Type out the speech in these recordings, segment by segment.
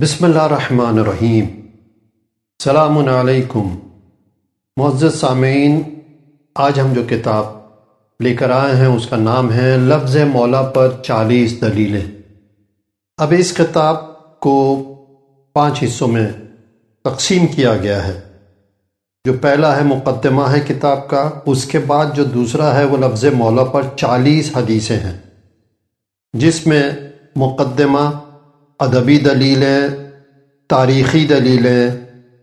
بسم اللہ الرحمن الرحیم۔ السلام علیکم۔ معزز سامعین، آج ہم جو کتاب لے کر آئے ہیں، اس کا نام ہے لفظ مولا پر چالیس دلیلیں۔ اب اس کتاب کو پانچ حصوں میں تقسیم کیا گیا ہے۔ جو پہلا ہے مقدمہ ہے کتاب کا، اس کے بعد جو دوسرا ہے وہ لفظ مولا پر چالیس حدیثیں ہیں۔ جس میں مقدمہ ادبی دلیلیں، تاریخی دلیلیں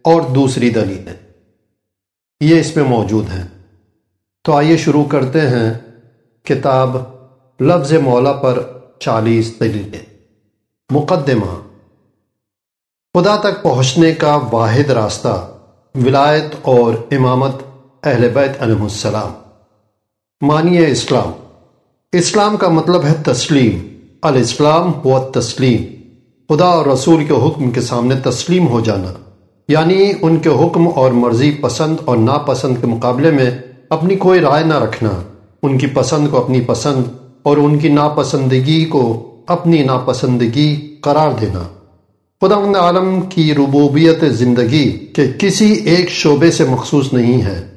اور دوسری دلیلیں۔ یہ اس میں موجود ہیں۔ تو آئیے شروع کرتے ہیں کتاب لفظ مولا پر چالیس دلیلیں۔ مقدمہ۔ خدا تک پہنچنے کا واحد راستہ ولایت اور امامت اہل بیت علیہ السلام۔ معنی اسلام۔ اسلام کا مطلب ہے تسلیم۔ الاسلام و تسلیم خدا اور رسول کے حکم کے سامنے تسلیم ہو جانا یعنی ان کے حکم اور مرضی پسند اور ناپسند کے مقابلے میں اپنی کوئی رائے نہ رکھنا، ان کی پسند کو اپنی پسند اور ان کی ناپسندگی کو اپنی ناپسندگی قرار دینا۔ خدا عالم کی ربوبیت زندگی کے کسی ایک شعبے سے مخصوص نہیں ہے۔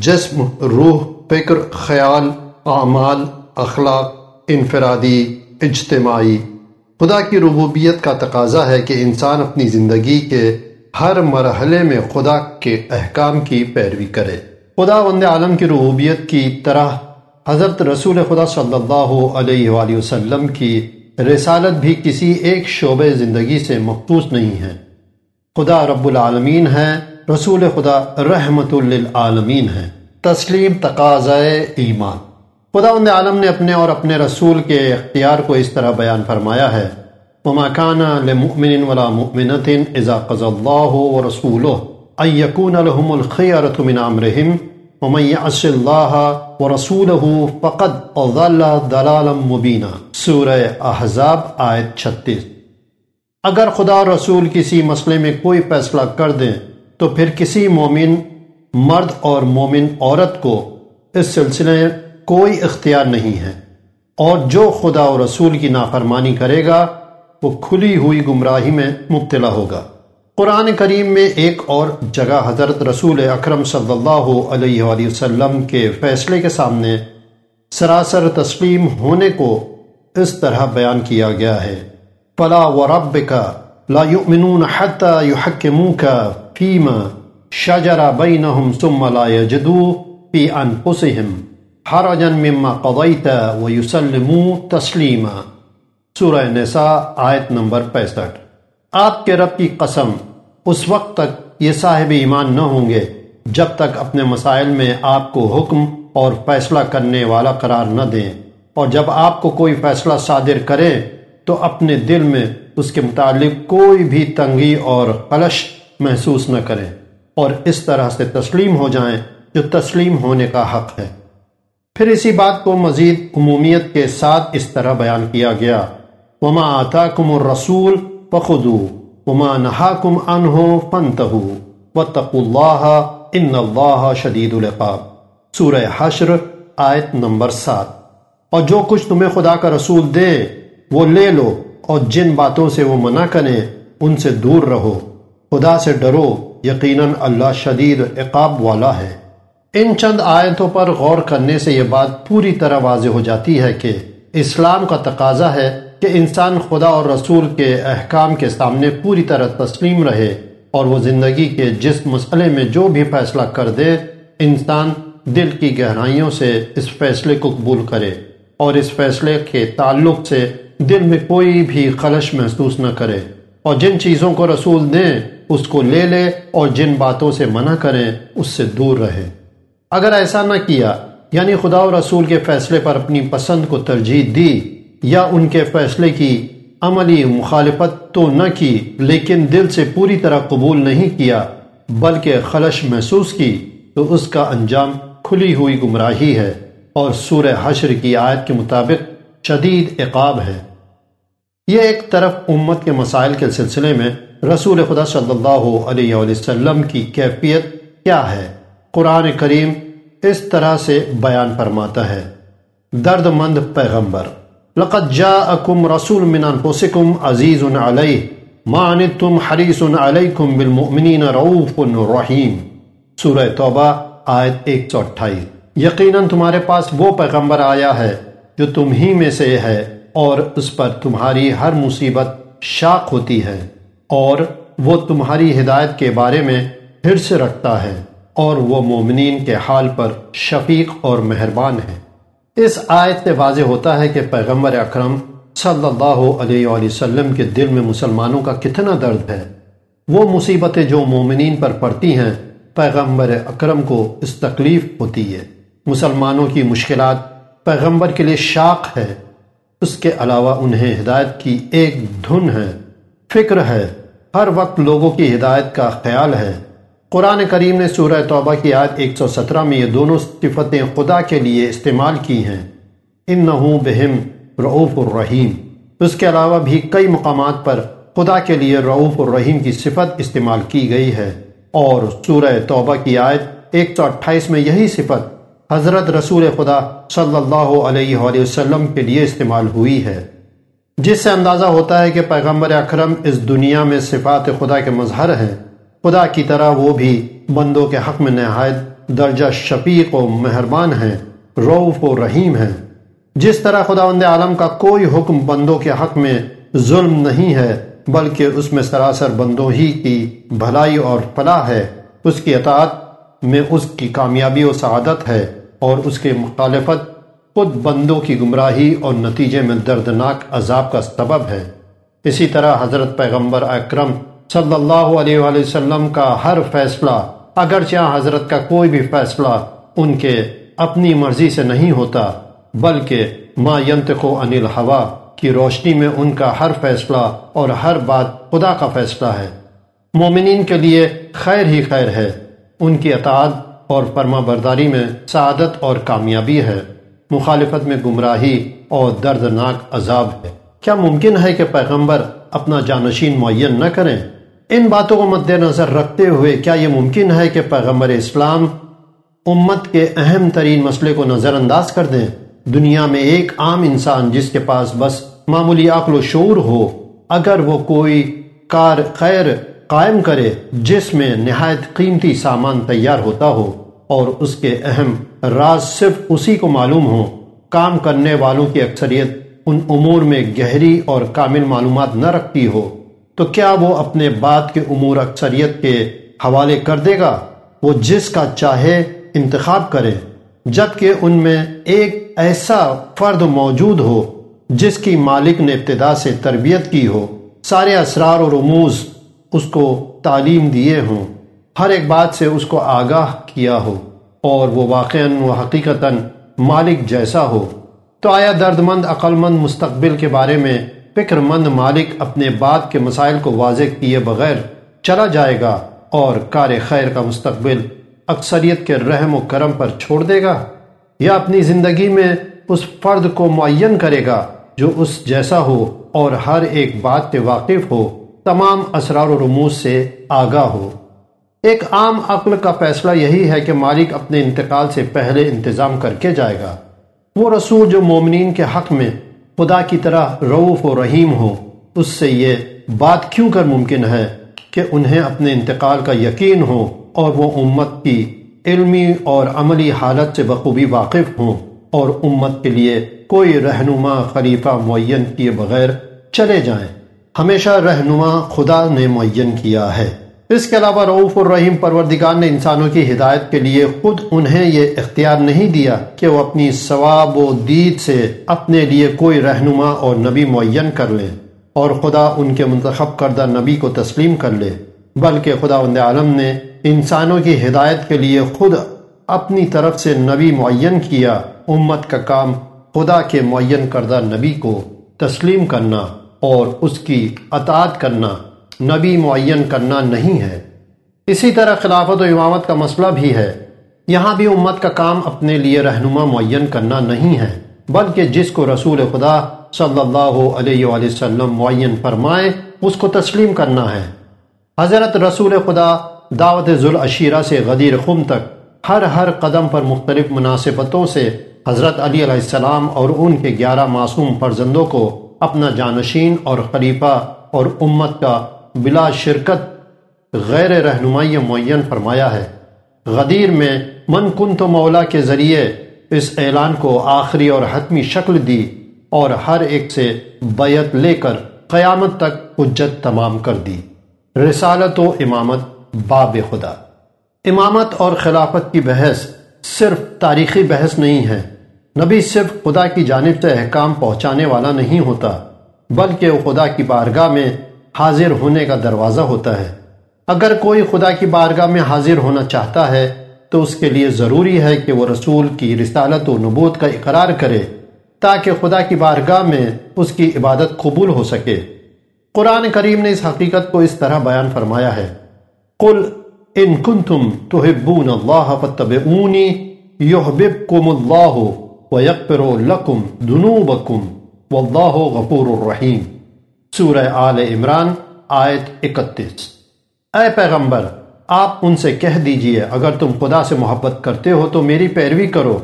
جسم، روح، فکر، خیال، اعمال، اخلاق، انفرادی، اجتماعی خدا کی ربوبیت کا تقاضا ہے کہ انسان اپنی زندگی کے ہر مرحلے میں خدا کے احکام کی پیروی کرے۔ خدا وند عالم کی ربوبیت کی طرح حضرت رسول خدا صلی اللہ علیہ وآلہ وسلم کی رسالت بھی کسی ایک شعبے زندگی سے مخصوص نہیں ہے۔ خدا رب العالمین ہے، رسول خدا رحمت للعالمین ہے۔ تسلیم تقاضۂ ایمان۔ خدا وند عالم نے اپنے اور اپنے رسول کے اختیار کو اس طرح بیان فرمایا ہے۔ وما كان لمؤمن ولا مؤمنة اذا قضى الله ورسوله ان يكون لهم الخيرة من امرهم ومن يعص الله ورسوله فقد ضل ضلالا مبينا۔ سورہ احزاب، آیت 36 اگر خدا اور رسول کسی مسئلے میں کوئی فیصلہ کر دیں، تو پھر کسی مومن مرد اور مومن عورت کو اس سلسلے کوئی اختیار نہیں ہے۔ اور جو خدا و رسول کی نافرمانی کرے گا، وہ کھلی ہوئی گمراہی میں مبتلا ہوگا۔ قرآن کریم میں ایک اور جگہ حضرت رسول اکرم صلی اللہ علیہ وآلہ وسلم کے فیصلے کے سامنے سراسر تسلیم ہونے کو اس طرح بیان کیا گیا ہے۔ پلا و رب کا لا يؤمنون حتى يحكموك فيما شجر بينهم ثم لا يجدوا في انفسهم حرجن مما قضیت و یسلمو تسلیما سورہ نساء آیت نمبر پینسٹھ۔ آپ کے رب کی قسم، اس وقت تک یہ صاحب ایمان نہ ہوں گے جب تک اپنے مسائل میں آپ کو حکم اور فیصلہ کرنے والا قرار نہ دیں۔ اور جب آپ کو کوئی فیصلہ صادر کریں، تو اپنے دل میں اس کے متعلق کوئی بھی تنگی اور قلش محسوس نہ کریں۔ اور اس طرح سے تسلیم ہو جائیں جو تسلیم ہونے کا حق ہے۔ پھر اسی بات کو مزید عمومیت کے ساتھ اس طرح بیان کیا گیا۔ وما آتا کم الرسول پخدو وما نہا کم انہو فنتہو وتق اللہ ان اللہ شدید العقاب۔ سورہ حشر، آیت نمبر سات۔ اور جو کچھ تمہیں خدا کا رسول دے، وہ لے لو اور جن باتوں سے وہ منع کریں ان سے دور رہو۔ خدا سے ڈرو، یقیناً اللہ شدید عقاب والا ہے۔ ان چند آیتوں پر غور کرنے سے یہ بات پوری طرح واضح ہو جاتی ہے کہ اسلام کا تقاضا ہے کہ انسان خدا اور رسول کے احکام کے سامنے پوری طرح تسلیم رہے اور وہ زندگی کے جس مسئلے میں جو بھی فیصلہ کر دے، انسان دل کی گہرائیوں سے اس فیصلے کو قبول کرے اور اس فیصلے کے تعلق سے دل میں کوئی بھی خلش محسوس نہ کرے اور جن چیزوں کو رسول دیں، اس کو لے لے اور جن باتوں سے منع کریں، اس سے دور رہے۔ اگر ایسا نہ کیا یعنی خدا و رسول کے فیصلے پر اپنی پسند کو ترجیح دی یا ان کے فیصلے کی عملی مخالفت تو نہ کی، لیکن دل سے پوری طرح قبول نہیں کیا، بلکہ خلش محسوس کی، تو اس کا انجام کھلی ہوئی گمراہی ہے اور سورہ حشر کی آیت کے مطابق شدید عقاب ہے۔ یہ ایک طرف امت کے مسائل کے سلسلے میں رسول خدا صلی اللہ علیہ وسلم کی کیفیت کیا ہے؟ قرآن کریم اس طرح سے بیان فرماتا ہے۔ درد مند پیغمبر، لقد جاءکم رسول من انفسکم عزیز علیہ مان تم حریص علیکم بالمؤمنین رعوف الرحیم سورہ توبہ، آیت ایک سو اٹھائیس یقیناً تمہارے پاس وہ پیغمبر آیا ہے جو تم ہی میں سے ہے اور اس پر تمہاری ہر مصیبت شاق ہوتی ہے اور وہ تمہاری ہدایت کے بارے میں حرص رکھتا ہے۔ اور وہ مومنین کے حال پر شفیق اور مہربان ہے اس آیت سے واضح ہوتا ہے کہ پیغمبر اکرم صلی اللہ علیہ وآلہ وسلم کے دل میں مسلمانوں کا کتنا درد ہے۔ وہ مصیبتیں جو مومنین پر پڑتی ہیں، پیغمبر اکرم کو اس تکلیف ہوتی ہے۔ مسلمانوں کی مشکلات پیغمبر کے لیے شاق ہے۔ اس کے علاوہ انہیں ہدایت کی ایک دھن ہے۔ فکر ہے، ہر وقت لوگوں کی ہدایت کا خیال ہے۔ قرآن کریم نے سورہ توبہ کی آیت 117 میں یہ دونوں صفتیں خدا کے لیے استعمال کی ہیں۔ ان بہم رعوف الرحیم۔ اس کے علاوہ بھی کئی مقامات پر خدا کے لیے رعوف الرحیم کی صفت استعمال کی گئی ہے۔ اور سورہ توبہ کی آیت 128 میں یہی صفت حضرت رسول خدا صلی اللہ علیہ وآلہ وسلم کے لیے استعمال ہوئی ہے۔ جس سے اندازہ ہوتا ہے کہ پیغمبر اکرم اس دنیا میں صفات خدا کے مظہر ہیں۔ خدا کی طرح وہ بھی بندوں کے حق میں نہایت درجہ شفیق و مہربان ہیں، روف و رحیم ہیں۔ جس طرح خدا وند عالم کا کوئی حکم بندوں کے حق میں ظلم نہیں ہے، بلکہ اس میں سراسر بندوں ہی کی بھلائی اور فلاح ہے۔ اس کی اطاعت میں اس کی کامیابی و سعادت ہے اور اس کے مخالفت خود بندوں کی گمراہی اور نتیجے میں دردناک عذاب کا سبب ہے۔ اسی طرح حضرت پیغمبر اکرم صلی اللہ علیہ وآلہ وسلم کا ہر فیصلہ، اگرچہ حضرت کا کوئی بھی فیصلہ ان کے اپنی مرضی سے نہیں ہوتا، بلکہ ما ینتق عن الحوا کی روشنی میں ان کا ہر فیصلہ اور ہر بات خدا کا فیصلہ ہے۔ مومنین کے لیے خیر ہی خیر ہے، ان کی اطاعت اور فرما برداری میں سعادت اور کامیابی ہے۔ مخالفت میں گمراہی اور دردناک عذاب ہے۔ کیا ممکن ہے کہ پیغمبر اپنا جانشین معین نہ کریں؟ ان باتوں کو مد نظر رکھتے ہوئے کیا یہ ممکن ہے کہ پیغمبر اسلام امت کے اہم ترین مسئلے کو نظر انداز کر دیں؟ دنیا میں ایک عام انسان جس کے پاس بس معمولی عقل و شعور ہو، اگر وہ کوئی کار خیر قائم کرے جس میں نہایت قیمتی سامان تیار ہوتا ہو اور اس کے اہم راز صرف اسی کو معلوم ہو کام کرنے والوں کی اکثریت ان امور میں گہری اور کامل معلومات نہ رکھتی ہو۔ تو کیا وہ اپنے بات کے امور اکثریت کے حوالے کر دے گا؟ وہ جس کا چاہے انتخاب کرے، جبکہ ان میں ایک ایسا فرد موجود ہو جس کی مالک نے ابتدا سے تربیت کی ہو۔ سارے اسرار اور رموز اس کو تعلیم دیے ہوں۔ ہر ایک بات سے اس کو آگاہ کیا ہو اور وہ واقعاً و حقیقتاً مالک جیسا ہو۔ تو آیا درد مند عقلمند مستقبل کے بارے میں فکر مند مالک اپنے بات کے مسائل کو واضح کیے بغیر چلا جائے گا اور کار خیر کا مستقبل اکثریت کے رحم و کرم پر چھوڑ دے گا یا اپنی زندگی میں اس فرد کو معین کرے گا جو اس جیسا ہو اور ہر ایک بات سے واقف ہو، تمام اسرار و رموز سے آگاہ ہو۔ ایک عام عقل کا فیصلہ یہی ہے کہ مالک اپنے انتقال سے پہلے انتظام کر کے جائے گا۔ وہ رسول جو مومنین کے حق میں خدا کی طرح روف و رحیم ہو، اس سے یہ بات کیوں کر ممکن ہے کہ انہیں اپنے انتقال کا یقین ہو اور وہ امت کی علمی اور عملی حالت سے بخوبی واقف ہوں اور امت کے لیے کوئی رہنما خلیفہ معین کیے بغیر چلے جائیں۔ ہمیشہ رہنما خدا نے معین کیا ہے۔ اس کے علاوہ رعوف الرحیم پروردگار نے انسانوں کی ہدایت کے لیے خود انہیں یہ اختیار نہیں دیا کہ وہ اپنی ثواب و دید سے اپنے لیے کوئی رہنما اور نبی معین کر لے اور خدا ان کے منتخب کردہ نبی کو تسلیم کر لے، بلکہ خدا وند عالم نے انسانوں کی ہدایت کے لیے خود اپنی طرف سے نبی معین کیا، امت کا کام خدا کے معین کردہ نبی کو تسلیم کرنا اور اس کی اطاعت کرنا۔ نبی معین کرنا نہیں ہے۔ اسی طرح خلافت و امامت کا مسئلہ بھی ہے۔ یہاں بھی امت کا کام اپنے لیے رہنما معین کرنا نہیں ہے، بلکہ جس کو رسول خدا صلی اللہ علیہ وآلہ وسلم معین فرمائے، اس کو تسلیم کرنا ہے۔ حضرت رسول خدا دعوت ذوالعشیرہ سے غدیر خم تک ہر ہر قدم پر مختلف مناسبتوں سے حضرت علی علیہ السلام اور ان کے گیارہ معصوم فرزندوں کو اپنا جانشین اور خلیفہ اور امت کا بلا شرکت غیر رہنمائی معین فرمایا ہے۔ غدیر میں من کن تو مولا کے ذریعے اس اعلان کو آخری اور حتمی شکل دی اور ہر ایک سے بیعت لے کر قیامت تک حجت تمام کر دی۔ رسالت و امامت باب خدا۔ امامت اور خلافت کی بحث صرف تاریخی بحث نہیں ہے۔ نبی صرف خدا کی جانب سے احکام پہنچانے والا نہیں ہوتا، بلکہ وہ خدا کی بارگاہ میں حاضر ہونے کا دروازہ ہوتا ہے۔ اگر کوئی خدا کی بارگاہ میں حاضر ہونا چاہتا ہے، تو اس کے لیے ضروری ہے کہ وہ رسول کی رسالت و نبوت کا اقرار کرے، تاکہ خدا کی بارگاہ میں اس کی عبادت قبول ہو سکے۔ قرآن کریم نے اس حقیقت کو اس طرح بیان فرمایا ہے۔ قل ان کنتم تحبون اللہ فتبعونی یحببکم اللہ ویقبر لکم ذنوبکم واللہ غفور الرحیم۔ سورہ آل عمران، آیت اکتیس۔ اے پیغمبر، آپ ان سے کہہ دیجیے، اگر تم خدا سے محبت کرتے ہو تو میری پیروی کرو۔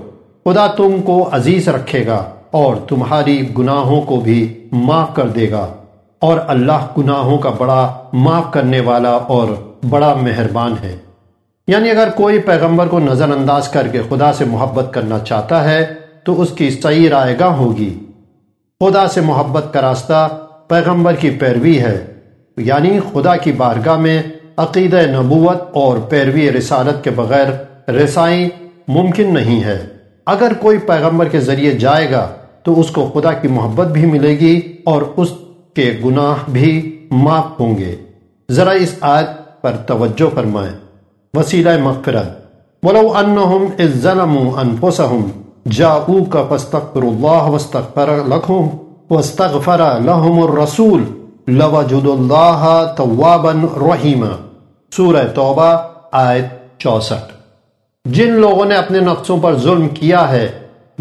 خدا تم کو عزیز رکھے گا اور تمہاری گناہوں کو بھی معاف کر دے گا۔ اور اللہ گناہوں کا بڑا معاف کرنے والا اور بڑا مہربان ہے۔ یعنی اگر کوئی پیغمبر کو نظر انداز کر کے خدا سے محبت کرنا چاہتا ہے، تو اس کی صحیح رائے گاہ ہوگی۔ خدا سے محبت کا راستہ پیغمبر کی پیروی ہے یعنی خدا کی بارگاہ میں عقید نبوت اور پیروی رسالت کے بغیر رسائی ممکن نہیں ہے۔ اگر کوئی پیغمبر کے ذریعے جائے گا، تو اس کو خدا کی محبت بھی ملے گی اور اس کے گناہ بھی معاف ہوں گے۔ ذرا اس آیت پر توجہ فرمائیں۔ وسیلہ مغفرت۔ ولو انہم اذ ظلموا انفسہم جاؤوک فاستغفر اللہ واستغفر لکھم واستغفر لہم الرسول لوجد اللہ توابا رحیما۔ سورہ توبہ، آیت چوسٹھ۔ جن لوگوں نے اپنے نفسوں پر ظلم کیا ہے،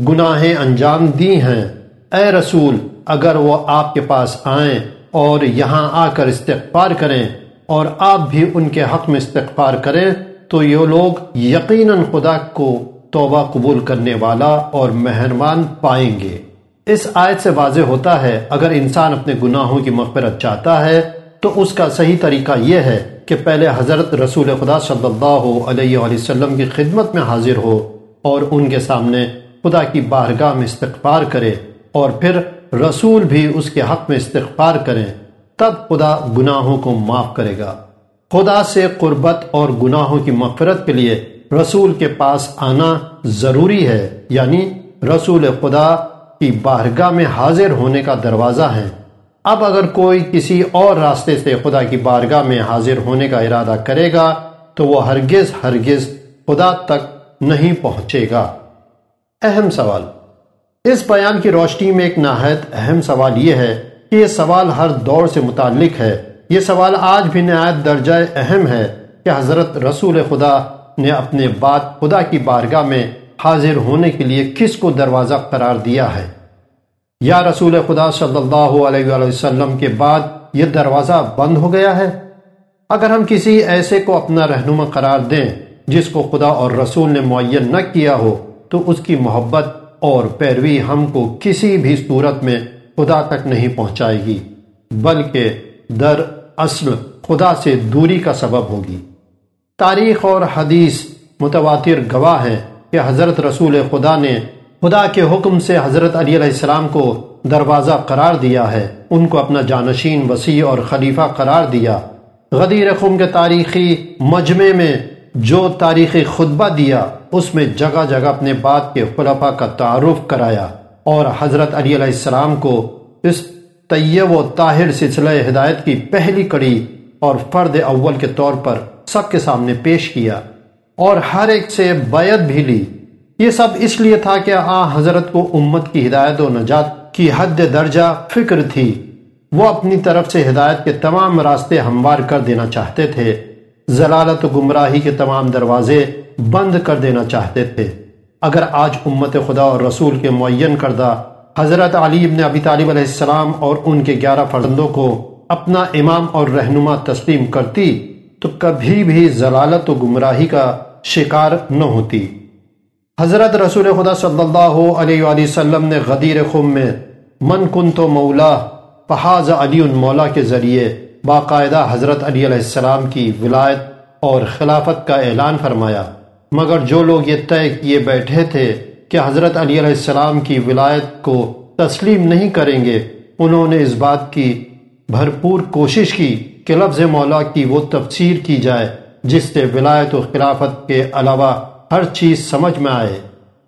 گناہیں انجام دی ہیں۔ اے رسول، اگر وہ آپ کے پاس آئیں اور یہاں آ کر استغفار کریں اور آپ بھی ان کے حق میں استغفار کریں، تو یہ لوگ یقیناً خدا کو توبہ قبول کرنے والا اور مہربان پائیں گے۔ اس آیت سے واضح ہوتا ہے، اگر انسان اپنے گناہوں کی مغفرت چاہتا ہے، تو اس کا صحیح طریقہ یہ ہے کہ پہلے حضرت رسول خدا صلی اللہ علیہ وآلہ وسلم کی خدمت میں حاضر ہو اور ان کے سامنے خدا کی بارگاہ میں استغفار کرے اور پھر رسول بھی اس کے حق میں استغفار کریں، تب خدا گناہوں کو معاف کرے گا۔ خدا سے قربت اور گناہوں کی مغفرت کے لیے رسول کے پاس آنا ضروری ہے یعنی رسول خدا کی بارگاہ میں حاضر ہونے کا دروازہ ہے۔ اب اگر کوئی کسی اور راستے سے خدا کی بارگاہ میں حاضر ہونے کا ارادہ کرے گا، تو وہ ہرگز ہرگز خدا تک نہیں پہنچے گا۔ اہم سوال۔ اس بیان کی روشنی میں ایک نہایت اہم سوال یہ ہے کہ یہ سوال ہر دور سے متعلق ہے۔ یہ سوال آج بھی نہایت درجہ اہم ہے کہ حضرت رسول خدا نے اپنے بات خدا کی بارگاہ میں حاضر ہونے کے لیے کس کو دروازہ قرار دیا ہے؟ یا رسول خدا صلی اللہ علیہ وآلہ وسلم کے بعد یہ دروازہ بند ہو گیا ہے؟ اگر ہم کسی ایسے کو اپنا رہنما قرار دیں جس کو خدا اور رسول نے معین نہ کیا ہو، تو اس کی محبت اور پیروی ہم کو کسی بھی صورت میں خدا تک نہیں پہنچائے گی، بلکہ در اصل خدا سے دوری کا سبب ہوگی۔ تاریخ اور حدیث متواتر گواہ ہیں۔ کہ حضرت رسول خدا نے خدا کے حکم سے حضرت علی علیہ السلام کو دروازہ قرار دیا ہے۔ ان کو اپنا جانشین، وسیع اور خلیفہ قرار دیا۔ غدیر خم کے تاریخی مجمع میں جو تاریخی خطبہ دیا، اس میں جگہ جگہ اپنے بات کے خلفہ کا تعارف کرایا اور حضرت علی علیہ السلام کو اس طیب و طاہر سلسلہ ہدایت کی پہلی کڑی اور فرد اول کے طور پر سب کے سامنے پیش کیا۔ اور ہر ایک سے بیعت بھی لی۔ یہ سب اس لیے تھا کہ آ حضرت کو امت کی ہدایت و نجات کی حد درجہ فکر تھی۔ وہ اپنی طرف سے ہدایت کے تمام راستے ہموار کر دینا چاہتے تھے۔ ضلالت و گمراہی کے تمام دروازے بند کر دینا چاہتے تھے۔ اگر آج امت خدا اور رسول کے معین کردہ حضرت علی ابن ابی طالب علیہ السلام اور ان کے گیارہ فرزندوں کو اپنا امام اور رہنما تسلیم کرتی، تو کبھی بھی ضلالت و گمراہی کا شکار نہ ہوتی۔ حضرت رسول خدا صلی اللہ علیہ وآلہ وسلم نے غدیر خم میں من کن تو مولا، فحاظ علی مولا کے ذریعے باقاعدہ حضرت علی علیہ السلام کی ولایت اور خلافت کا اعلان فرمایا۔ مگر جو لوگ یہ طے کیے بیٹھے تھے کہ حضرت علی علیہ السلام کی ولایت کو تسلیم نہیں کریں گے، انہوں نے اس بات کی بھرپور کوشش کی کہ لفظ مولا کی وہ تفسیر کی جائے۔ جس سے ولایت و خلافت کے علاوہ ہر چیز سمجھ میں آئے۔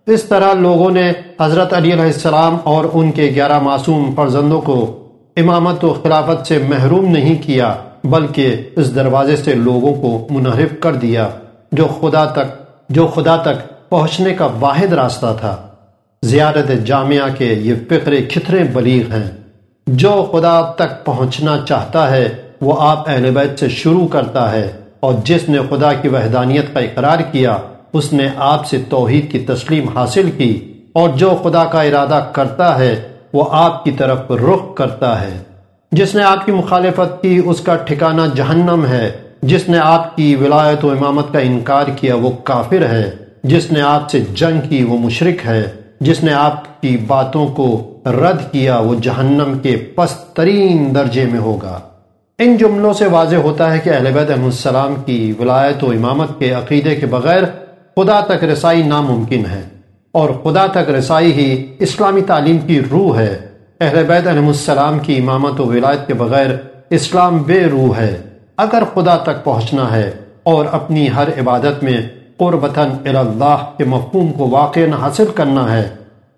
اس طرح لوگوں نے حضرت علی علیہ السلام اور ان کے گیارہ معصوم فرزندوں کو امامت و خلافت سے محروم نہیں کیا، بلکہ اس دروازے سے لوگوں کو منحرف کر دیا، جو خدا تک، جو خدا تک پہنچنے کا واحد راستہ تھا۔ زیارت جامعہ کے یہ فکرے کھترے بلیغ ہیں۔ جو خدا تک پہنچنا چاہتا ہے، وہ آپ اہل بیت سے شروع کرتا ہے۔ اور جس نے خدا کی وحدانیت کا اقرار کیا، اس نے آپ سے توحید کی تسلیم حاصل کی اور جو خدا کا ارادہ کرتا ہے، وہ آپ کی طرف رخ کرتا ہے۔ جس نے آپ کی مخالفت کی، اس کا ٹھکانہ جہنم ہے۔ جس نے آپ کی ولایت و امامت کا انکار کیا، وہ کافر ہے۔ جس نے آپ سے جنگ کی، وہ مشرک ہے۔ جس نے آپ کی باتوں کو رد کیا، وہ جہنم کے پست ترین درجے میں ہوگا۔ ان جملوں سے واضح ہوتا ہے کہ اہل بیت علیہ السلام کی ولایت و امامت کے عقیدے کے بغیر خدا تک رسائی ناممکن ہے اور خدا تک رسائی ہی اسلامی تعلیم کی روح ہے۔ اہل بیت علیہ السلام کی امامت و ولایت کے بغیر اسلام بے روح ہے۔ اگر خدا تک پہنچنا ہے اور اپنی ہر عبادت میں قربتاً اللہ کے مفہوم کو واقع حاصل کرنا ہے،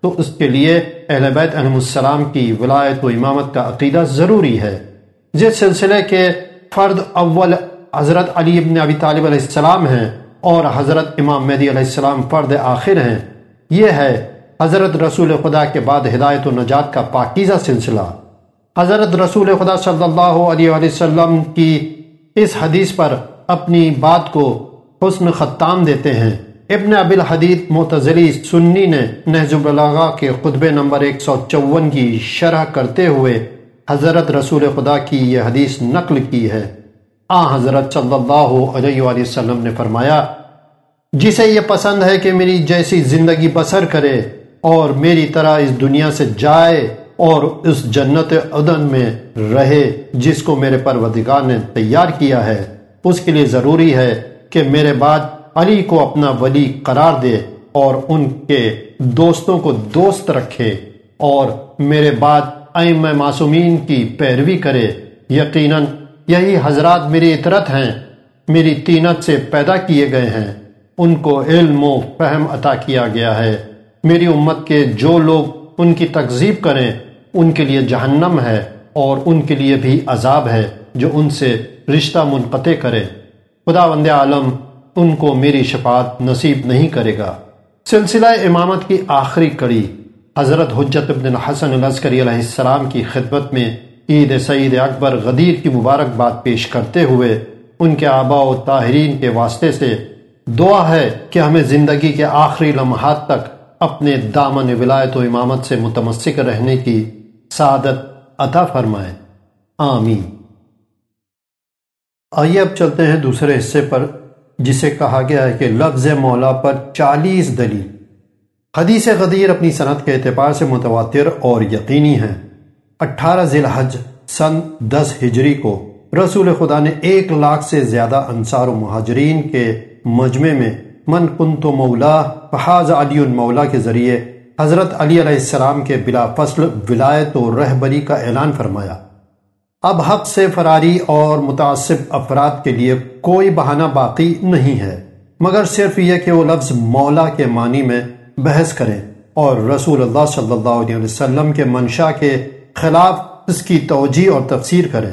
تو اس کے لیے اہل بیت علیہ السلام کی ولایت و امامت کا عقیدہ ضروری ہے۔ جس سلسلے کے فرد اول حضرت علی ابن ابی طالب علیہ السلام ہیں اور حضرت امام مہدی علیہ السلام فرد آخر ہیں۔ یہ ہے حضرت رسول خدا کے بعد ہدایت و نجات کا پاکیزہ سلسلہ۔ حضرت رسول خدا صلی اللہ علیہ وسلم کی اس حدیث پر اپنی بات کو حسن خطام دیتے ہیں۔ ابن ابی الحدید معتزلی سنی نے نہج البلاغہ کے خطبے نمبر 154 کی شرح کرتے ہوئے حضرت رسول خدا کی یہ حدیث نقل کی ہے۔ آ، حضرت صلی اللہ علیہ وآلہ وسلم نے فرمایا، جسے یہ پسند ہے کہ میری جیسی زندگی بسر کرے اور میری طرح اس دنیا سے جائے اور اس جنت عدن میں رہے جس کو میرے پروردگار نے تیار کیا ہے۔ اس کے لیے ضروری ہے کہ میرے بعد علی کو اپنا ولی قرار دے اور ان کے دوستوں کو دوست رکھے اور میرے بعد ام معصومین کی پیروی کرے۔ یقیناً یہی حضرات میری اطرت ہیں، میری تینت سے پیدا کیے گئے ہیں۔ ان کو علم و فہم عطا کیا گیا ہے۔ میری امت کے جو لوگ ان کی تکذیب کریں، ان کے لیے جہنم ہے اور ان کے لیے بھی عذاب ہے جو ان سے رشتہ منقطع کرے۔ خدا وند عالم ان کو میری شفاعت نصیب نہیں کرے گا۔ سلسلہ امامت کی آخری کڑی۔ حضرت حجت ابن الحسن العسکری علیہ السلام کی خدمت میں عید سعید اکبر غدیر کی مبارک بات پیش کرتے ہوئے ان کے آبا و طاہرین کے واسطے سے دعا ہے کہ ہمیں زندگی کے آخری لمحات تک اپنے دامن ولایت و امامت سے متمسک رہنے کی سعادت عطا فرمائے آمین۔ آئیے اب چلتے ہیں دوسرے حصے پر، جسے کہا گیا ہے کہ لفظ مولا پر چالیس دلیل۔ حدیث غدیر اپنی صنعت کے اعتبار سے متواتر اور یقینی ہیں۔ اٹھارہ ذی الحج سن دس ہجری کو رسول خدا نے ایک لاکھ سے زیادہ انصار و مہاجرین کے مجمع میں من کنت مولا، فحاظ علی المولا کے ذریعے حضرت علی علیہ السلام کے بلا فصل ولایت و رہبری کا اعلان فرمایا۔ اب حق سے فراری اور متعصب افراد کے لیے کوئی بہانہ باقی نہیں ہے، مگر صرف یہ کہ وہ لفظ مولا کے معنی میں بحث کریں اور رسول اللہ صلی اللہ علیہ وسلم کے منشا کے خلاف اس کی توجہ اور تفسیر کریں۔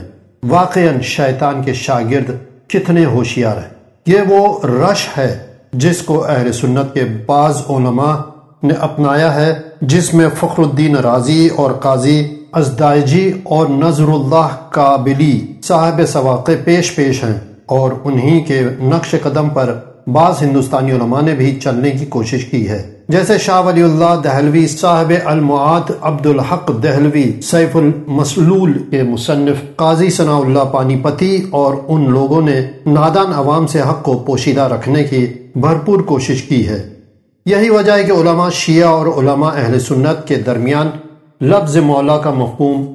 واقعا شیطان کے شاگرد کتنے ہوشیار ہیں۔ یہ وہ رش ہے جس کو اہل سنت کے بعض علماء نے اپنایا ہے، جس میں فخر الدین راضی اور قاضی ازدائجی اور نظر اللہ قابلی صاحب سواقع پیش پیش ہیں۔ اور انہی کے نقش قدم پر بعض ہندوستانی علماء نے بھی چلنے کی کوشش کی ہے۔ جیسے شاہ ولی اللہ دہلوی صاحب المعاد عبد الحق دہلوی، سیف المسلول کے مصنف قاضی ثناء اللہ پانی پتی اور ان لوگوں نے نادان عوام سے حق کو پوشیدہ رکھنے کی بھرپور کوشش کی ہے۔ یہی وجہ ہے کہ علماء شیعہ اور علماء اہل سنت کے درمیان لفظ مولا کا مفہوم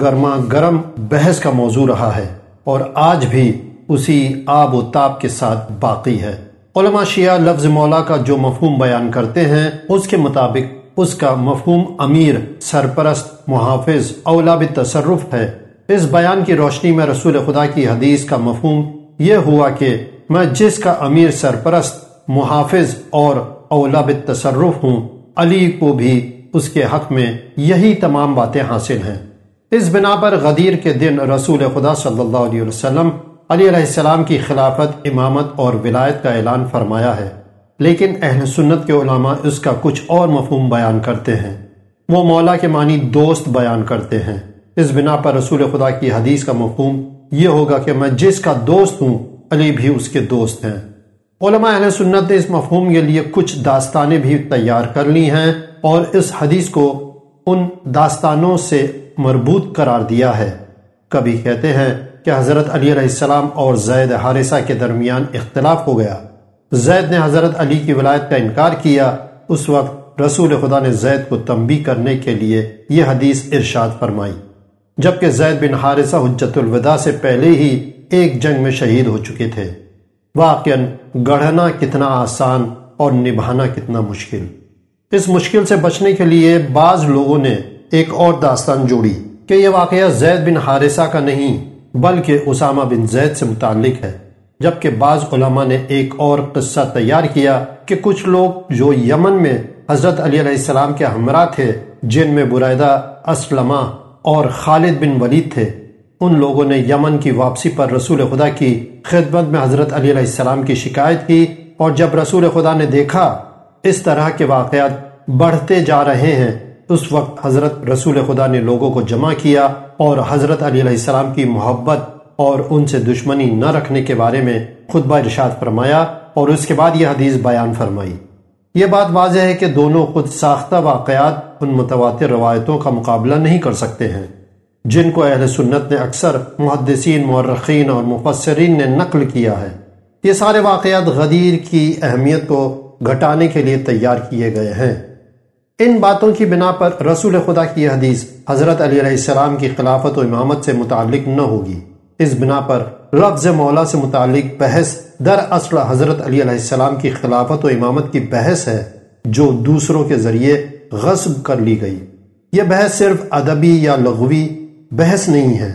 گرما گرم بحث کا موضوع رہا ہے اور آج بھی اسی آب و تاب کے ساتھ باقی ہے۔ علماء شیعہ لفظ مولا کا جو مفہوم بیان کرتے ہیں، اس کے مطابق اس کا مفہوم امیر، سرپرست، محافظ اولا تصرف ہے۔ اس بیان کی روشنی میں رسول خدا کی حدیث کا مفہوم یہ ہوا کہ میں جس کا امیر، سرپرست، محافظ اور اولا تصرف ہوں، علی کو بھی اس کے حق میں یہی تمام باتیں حاصل ہیں۔ اس بنا پر غدیر کے دن رسول خدا صلی اللہ علیہ وسلم علی علیہ السلام کی خلافت، امامت اور ولایت کا اعلان فرمایا ہے۔ لیکن اہل سنت کے علماء اس کا کچھ اور مفہوم بیان کرتے ہیں۔ وہ مولا کے معنی دوست بیان کرتے ہیں۔ اس بنا پر رسول خدا کی حدیث کا مفہوم یہ ہوگا کہ میں جس کا دوست ہوں، علی بھی اس کے دوست ہیں۔ علماء اہل سنت نے اس مفہوم کے لیے کچھ داستانیں بھی تیار کر لی ہیں اور اس حدیث کو ان داستانوں سے مربوط قرار دیا ہے۔ کبھی کہتے ہیں کہ حضرت علی علیہ السلام اور زید حارثہ کے درمیان اختلاف ہو گیا۔ زید نے حضرت علی کی ولایت کا انکار کیا۔ اس وقت رسول خدا نے زید کو تنبی کرنے کے لیے یہ حدیث ارشاد فرمائی۔ جبکہ زید بن حارثہ حجت الوداع سے پہلے ہی ایک جنگ میں شہید ہو چکے تھے۔ واقعا گڑھنا کتنا آسان اور نبھانا کتنا مشکل۔ اس مشکل سے بچنے کے لیے بعض لوگوں نے ایک اور داستان جوڑی کہ یہ واقعہ زید بن حارثہ کا نہیں بلکہ اسامہ بن زید سے متعلق ہے، جبکہ بعض علماء نے ایک اور قصہ تیار کیا کہ کچھ لوگ جو یمن میں حضرت علی علیہ السلام کے ہمراہ تھے، جن میں برائدہ اسلمہ اور خالد بن ولید تھے، ان لوگوں نے یمن کی واپسی پر رسول خدا کی خدمت میں حضرت علی علیہ السلام کی شکایت کی اور جب رسول خدا نے دیکھا، اس طرح کے واقعات بڑھتے جا رہے ہیں۔ اس وقت حضرت رسول خدا نے لوگوں کو جمع کیا اور حضرت علی علیہ السلام کی محبت اور ان سے دشمنی نہ رکھنے کے بارے میں خطبہ ارشاد فرمایا اور اس کے بعد یہ حدیث بیان فرمائی۔ یہ بات واضح ہے کہ دونوں خود ساختہ واقعات ان متواتر روایتوں کا مقابلہ نہیں کر سکتے ہیں۔ جن کو اہل سنت نے اکثر محدثین مورخین اور مفسرین نے نقل کیا ہے۔ یہ سارے واقعات غدیر کی اہمیت کو گھٹانے کے لیے تیار کیے گئے ہیں۔ ان باتوں کی بنا پر رسول خدا کی حدیث حضرت علی علیہ السلام کی خلافت و امامت سے متعلق نہ ہوگی۔ اس بنا پر لفظ مولا سے متعلق بحث در اصل حضرت علی علیہ السلام کی خلافت و امامت کی بحث ہے جو دوسروں کے ذریعے غصب کر لی گئی۔ یہ بحث صرف ادبی یا لغوی بحث نہیں ہے۔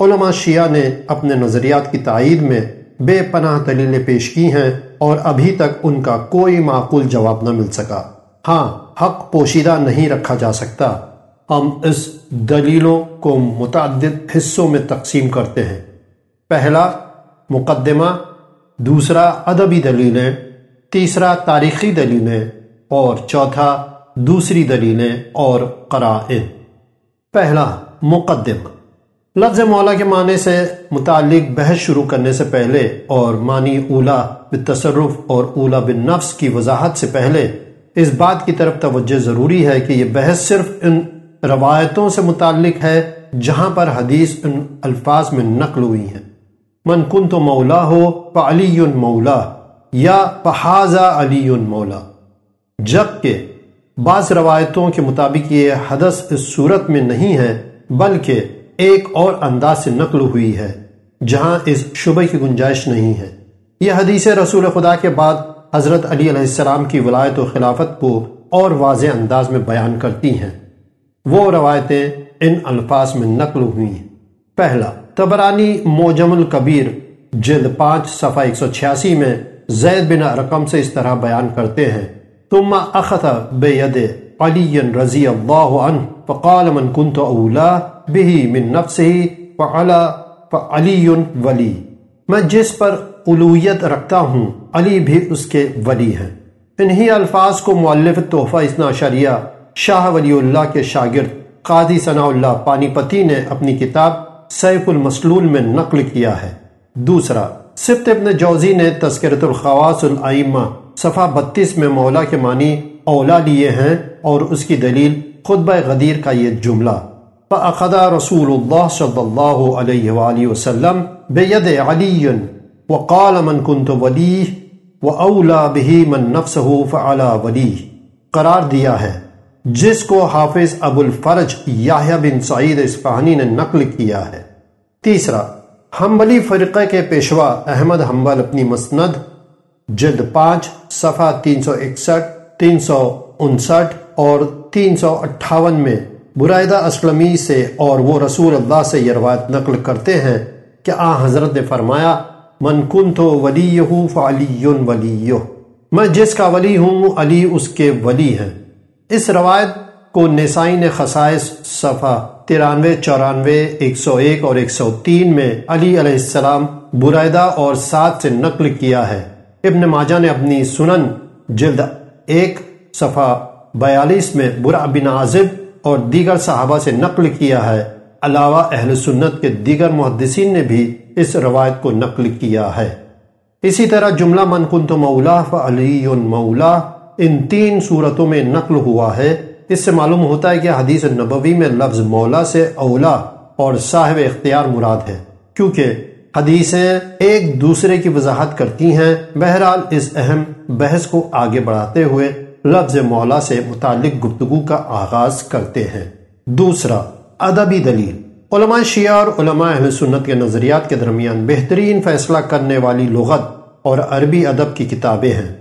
علماء شیعہ نے اپنے نظریات کی تائید میں بے پناہ دلیلیں پیش کی ہیں اور ابھی تک ان کا کوئی معقول جواب نہ مل سکا۔ ہاں حق پوشیدہ نہیں رکھا جا سکتا۔ ہم اس دلیلوں کو متعدد حصوں میں تقسیم کرتے ہیں۔ پہلا مقدمہ، دوسرا ادبی دلیلیں، تیسرا تاریخی دلیلیں، اور چوتھا دوسری دلیلیں اور قرائن۔ پہلا مقدمہ۔ لفظ مولا کے معنی سے متعلق بحث شروع کرنے سے پہلے اور معنی اولا بالتصرف اور اولا بالنفس کی وضاحت سے پہلے اس بات کی طرف توجہ ضروری ہے کہ یہ بحث صرف ان روایتوں سے متعلق ہے جہاں پر حدیث ان الفاظ میں نقل ہوئی ہیں۔ من کن تو مولا ہو علی مولا یا پہازا علی مولا جبکہ بعض روایتوں کے مطابق یہ حدث اس صورت میں نہیں ہے، بلکہ ایک اور انداز سے نقل ہوئی ہے، جہاں اس شبہ کی گنجائش نہیں ہے۔ یہ حدیث رسول خدا کے بعد حضرت علی علیہ السلام کی ولایت و خلافت کو اور واضح انداز میں بیان کرتی ہیں۔ وہ روایتیں ان الفاظ میں نقل ہوئی ہیں۔ پہلا، تبرانی موجم القبیر جلد پانچ، صفحہ ایک سو چھیاسی میں زید بن رقم سے اس طرح بیان کرتے ہیں۔ تم اخت بے ید علی رضی اللہ عنہ، فقال من کنت اولا بھی من نفسه فعلا، فعلی ولی۔ میں جس پر علویت رکھتا ہوں۔ علی بھی اس کے ولی ہیں۔ انہی الفاظ کو مؤلف تحفہ اسنا شریعہ شاہ ولی اللہ کے شاگرد قادی ثناء اللہ پانی پتی نے اپنی کتاب سیف المسلول میں نقل کیا ہے۔ دوسرا صفت ابن جوزی نے تذکرت الخواص العیمہ صفحہ بتیس میں مولا کے معنی اولا لیے ہیں اور اس کی دلیل خطبہ غدیر کا یہ جملہ۔ فَأَخَذَ رسول اللہ صلی اللہ علیہ وآلہ وسلم بید علی وقال من كنت وليه واولى به من نفسه فعلى وليه قرار دیا ہے۔ جس کو حافظ ابو الفرج یاہیا بن سعید اسفہانی نے نقل کیا ہے۔ تیسرا، حنبلی فرقہ کے پیشوا احمد حنبل اپنی مسند، جلد پانچ، صفحہ تین سو اکسٹھ، تین سو انسٹھ اور تین سو اٹھاون میں برائدہ اسلمی سے اور وہ رسول اللہ سے یہ روایت نقل کرتے ہیں کہ آ حضرت نے فرمایا من کن تو ولی فعلی ولی میں جس کا ولی ہوں، علی اس کے ولی ہیں۔ اس روایت کو نسائی نے خصائص صفحہ ترانوے، چورانوے، ایک سو ایک اور ایک سو تین میں علی علیہ السلام برائدہ اور سات سے نقل کیا ہے۔ ابن ماجہ نے اپنی سنن جلد ایک، صفحہ بیالیس میں برا بن عازب اور دیگر صحابہ سے نقل کیا ہے۔ علاوہ اہل سنت کے دیگر محدثین نے بھی اس روایت کو نقل کیا ہے۔ اسی طرح جملہ من کنت مولا فعلی مولا ان تین صورتوں میں نقل ہوا ہے۔ اس سے معلوم ہوتا ہے کہ حدیث نبوی میں لفظ مولا سے اولا اور صاحب اختیار مراد ہے۔ کیونکہ حدیثیں ایک دوسرے کی وضاحت کرتی ہیں، بہرحال اس اہم بحث کو آگے بڑھاتے ہوئے لفظ مولا سے متعلق گفتگو کا آغاز کرتے ہیں۔ دوسرا ادبی دلیل۔ علماء شیعہ اور علماء اہل سنت کے نظریات کے درمیان بہترین فیصلہ کرنے والی لغت اور عربی ادب کی کتابیں ہیں۔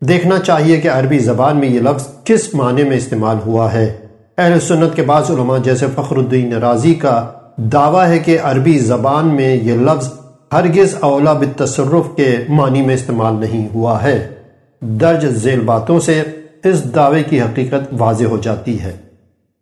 دیکھنا چاہیے کہ عربی زبان میں یہ لفظ کس معنی میں استعمال ہوا ہے۔ اہل سنت کے بعض علماء جیسے فخر الدین رازی کا دعویٰ ہے کہ عربی زبان میں یہ لفظ ہرگز اولا بالتصرف کے معنی میں استعمال نہیں ہوا ہے۔ درج ذیل باتوں سے اس دعوے کی حقیقت واضح ہو جاتی ہے۔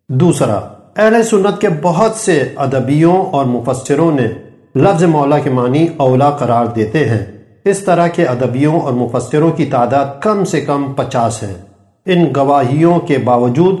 دوسرا اہل سنت کے بہت سے ادبیوں اور مفسروں نے لفظ مولا کے معنی اولا قرار دیتے ہیں۔ اس طرح کے ادبیوں اور مفسروں کی تعداد کم سے کم پچاس ہے۔ ان گواہیوں کے باوجود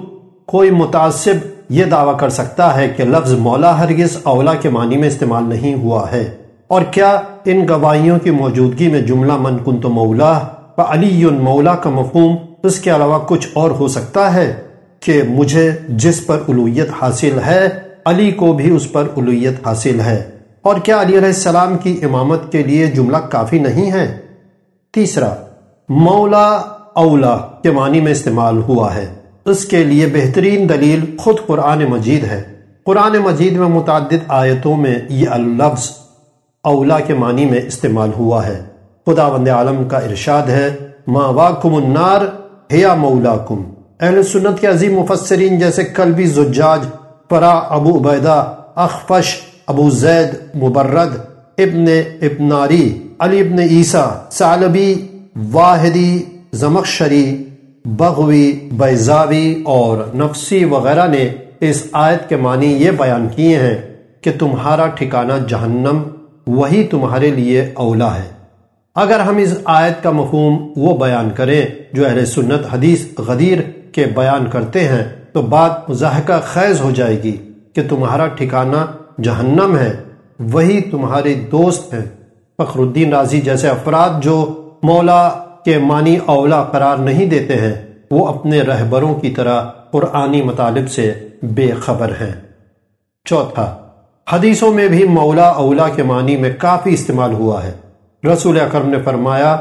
کوئی متعصب یہ دعویٰ کر سکتا ہے کہ لفظ مولا ہرگز اولا کے معنی میں استعمال نہیں ہوا ہے۔ اور کیا ان گواہیوں کی موجودگی میں جملہ من کن تو مولا و علی مولا کا مفہوم اس کے علاوہ کچھ اور ہو سکتا ہے؟ کہ مجھے جس پر علویت حاصل ہے، علی کو بھی اس پر علویت حاصل ہے۔ اور کیا علی علیہ السلام کی امامت کے لیے جملہ کافی نہیں ہے؟ تیسرا، مولا اولا کے معنی میں استعمال ہوا ہے۔ اس کے لیے بہترین دلیل خود قرآن مجید ہے۔ قرآن مجید میں متعدد آیتوں میں یہ اللفظ اولا کے معنی میں استعمال ہوا ہے۔ خدا وند عالم کا ارشاد ہے، ما واکم النار، ہیا مولاکم۔ اہل سنت کے عظیم مفسرین جیسے کلبی زجاج، پرا ابو عبیدہ، اخفش، ابو زید، مبرد، ابن ابناری، علی ابن عیسیٰ سالبی واحدی، زمخشری، بغوی، بیزاوی اور نفسی وغیرہ نے اس آیت کے معنی یہ بیان کیے ہیں کہ تمہارا ٹھکانہ جہنم، وہی تمہارے لیے اولا ہے۔ اگر ہم اس آیت کا مفہوم وہ بیان کریں جو اہل سنت حدیث غدیر کے بیان کرتے ہیں تو بات مزاحقہ خیز ہو جائے گی کہ تمہارا ٹھکانہ جہنم ہے، وہی تمہارے دوست ہیں۔ فخر الدین راضی جیسے افراد جو مولا کے معنی اولا قرار نہیں دیتے ہیں، وہ اپنے رہبروں کی طرح قرآنی مطالب سے بے خبر ہیں۔ چوتھا، حدیثوں میں بھی مولا اولا کے معنی میں کافی استعمال ہوا ہے۔ رسول اکرم نے فرمایا،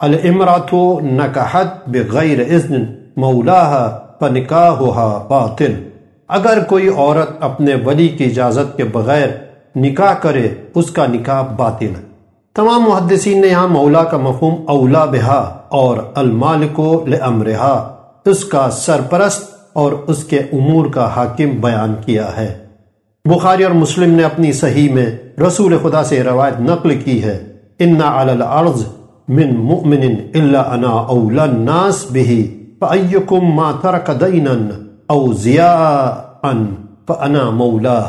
الامراتو نکحت بغیر اذن۔ مولا پنکاہا باطل۔ اگر کوئی عورت اپنے ولی کی اجازت کے بغیر نکاح کرے، اس کا نکاح باطل۔ ہے تمام محدثین نے یہاں مولا کا مفہوم اولا بہا اور المالکو لامرہا۔ اس کا سرپرست اور اس کے امور کا حاکم بیان کیا ہے۔ بخاری اور مسلم نے اپنی صحیح میں رسول خدا سے روایت نقل کی ہے۔ انا علی الارض من مؤمن الا انا اولا الناس بہی فَأَيُّكُمْ مَا تَرَكَ دَيْنًا أَوْ زِيَاءً فَأَنَا مَوْلَاهِ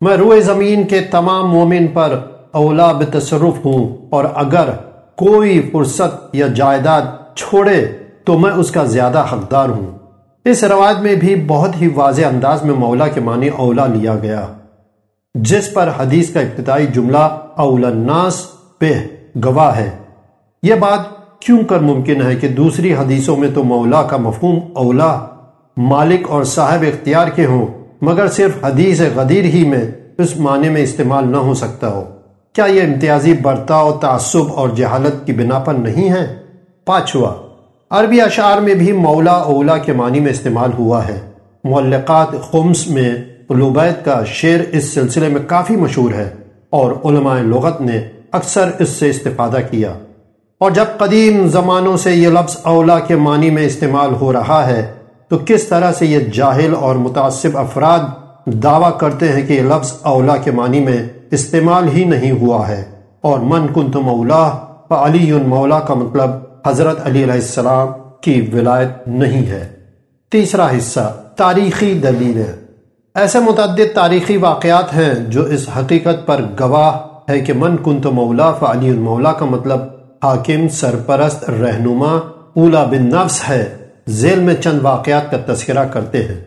میں روئے زمین کے تمام مومن پر اولا بتصرف ہوں اور اگر کوئی فرصت یا جائیداد چھوڑے تو میں اس کا زیادہ حقدار ہوں۔ اس روایت میں بھی بہت ہی واضح انداز میں مولا کے معنی اولا لیا گیا۔ جس پر حدیث کا ابتدائی جملہ اولا الناس پہ گواہ ہے۔ یہ بات کیوں کر ممکن ہے کہ دوسری حدیثوں میں تو مولا کا مفہوم اولا، مالک اور صاحب اختیار کے ہوں، مگر صرف حدیث غدیر ہی میں اس معنی میں استعمال نہ ہو سکتا ہو۔ کیا یہ امتیازی برتاؤ، تعصب اور جہالت کی بنا پر نہیں ہے؟ پانچواں، عربی اشعار میں بھی مولا اولا کے معنی میں استعمال ہوا ہے۔ معلقات خمس میں قلوبیت کا شعر اس سلسلے میں کافی مشہور ہے اور علماء لغت نے اکثر اس سے استفادہ کیا۔ اور جب قدیم زمانوں سے یہ لفظ اولا کے معنی میں استعمال ہو رہا ہے، تو کس طرح سے یہ جاہل اور متعصب افراد دعویٰ کرتے ہیں کہ یہ لفظ اولا کے معنی میں استعمال ہی نہیں ہوا ہے؟ اور من کن تو مولا علی مولا کا مطلب حضرت علی علیہ السلام کی ولایت نہیں ہے۔ تیسرا حصہ، تاریخی دلیل۔ ایسے متعدد تاریخی واقعات ہیں جو اس حقیقت پر گواہ ہے کہ من کن تو مولا فعلی المولا کا مطلب حاکم سرپرست رہنما اولا بن نفس ہے، ذیل میں چند واقعات کا تذکرہ کرتے ہیں۔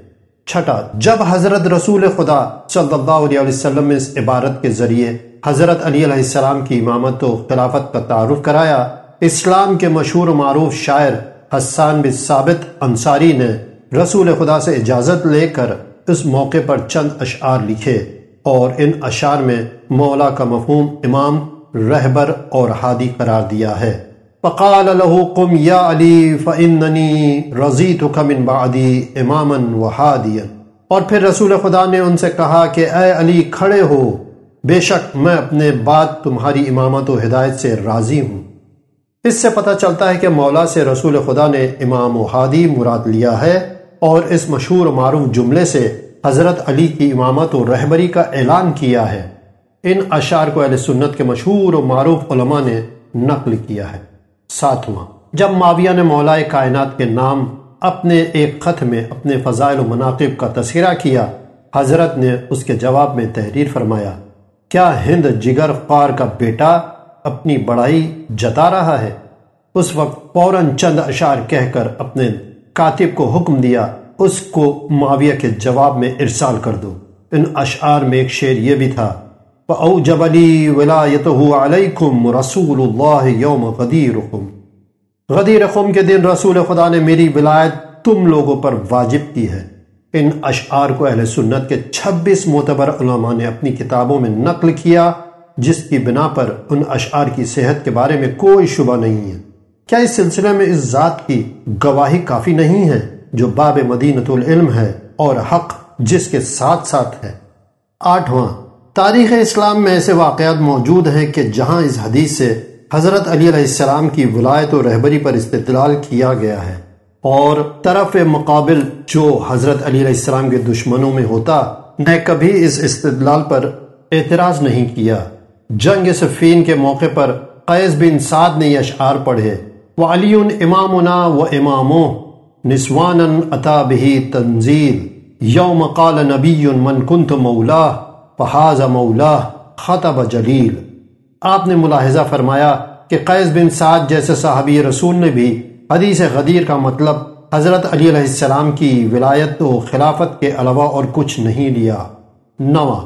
چھٹا، جب حضرت رسول خدا صلی اللہ علیہ وسلم میں اس عبارت کے ذریعے حضرت علی علیہ السلام کی امامت و خلافت کا تعارف کرایا، اسلام کے مشہور و معروف شاعر حسان بن ثابت انصاری نے رسول خدا سے اجازت لے کر اس موقع پر چند اشعار لکھے اور ان اشعار میں مولا کا مفہوم امام رہبر اور ہادی قرار دیا ہے۔ فقال له، قم یا علی، فاننی رضیتک من بعدی اماما وحادیا اور پھر رسول خدا نے ان سے کہا کہ اے علی، کھڑے ہو۔ بے شک میں اپنے بعد تمہاری امامت و ہدایت سے راضی ہوں۔ اس سے پتہ چلتا ہے کہ مولا سے رسول خدا نے امام و ہادی مراد لیا ہے۔ اور اس مشہور معروف جملے سے حضرت علی کی امامت و رہبری کا اعلان کیا ہے۔ ان اشعار کو اہل سنت کے مشہور و معروف علماء نے نقل کیا ہے۔ ساتواں، جب معاویہ نے مولا کائنات کے نام اپنے ایک خط میں اپنے فضائل و مناقب کا تذکرہ کیا، حضرت نے اس کے جواب میں تحریر فرمایا، کیا ہند جگر خوار کا بیٹا اپنی بڑائی جتا رہا ہے؟ اس وقت فوراً چند اشعار کہہ کر اپنے کاتب کو حکم دیا، اس کو معاویہ کے جواب میں ارسال کر دو۔ ان اشعار میں ایک شعر یہ بھی تھا فَأَوْجَبَ لِي وِلَایَتُهُ عَلَيْكُمْ رَسُولُ اللَّهِ يَوْمَ غدیر کے دن رسول خدا نے میری ولایت تم لوگوں پر واجب کی ہے۔ ان اشعار کو اہل سنت کے چھبیس معتبر علماء نے اپنی کتابوں میں نقل کیا، جس کی بنا پر ان اشعار کی صحت کے بارے میں کوئی شبہ نہیں ہے۔ کیا اس سلسلے میں اس ذات کی گواہی کافی نہیں ہے جو باب مدینت العلم ہے اور حق جس کے ساتھ ساتھ ہے؟ آٹھواں تاریخ اسلام میں ایسے واقعات موجود ہیں کہ جہاں اس حدیث سے حضرت علی علیہ السلام کی ولایت و رہبری پر استدلال کیا گیا ہے اور طرف مقابل جو حضرت علی علیہ السلام کے دشمنوں میں ہوتا، نے کبھی اس استدلال پر اعتراض نہیں کیا۔ جنگ صفین کے موقع پر قیس بن سعد نے یہ اشعار پڑھے وہ علی امامنا و اماموں نسوانا اتا بہی تنزیل، یوم قال نبی من کنت مولا۔ فحاظ مولا خطب جلیل آپ نے ملاحظہ فرمایا کہ قیس بن سعد جیسے صحابی رسول نے بھی حدیث غدیر کا مطلب حضرت علی علیہ السلام کی ولایت و خلافت کے علاوہ اور کچھ نہیں لیا۔ نواں،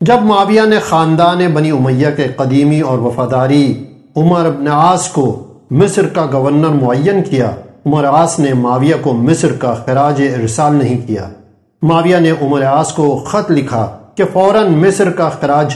جب معاویہ نے خاندان بنی امیہ کے قدیمی اور وفاداری عمر ابن عاص کو مصر کا گورنر معین کیا، عمر عاص نے معاویہ کو مصر کا خراج ارسال نہیں کیا۔ معاویہ نے عمر عاص کو خط لکھا کہ فوراً مصر کا خراج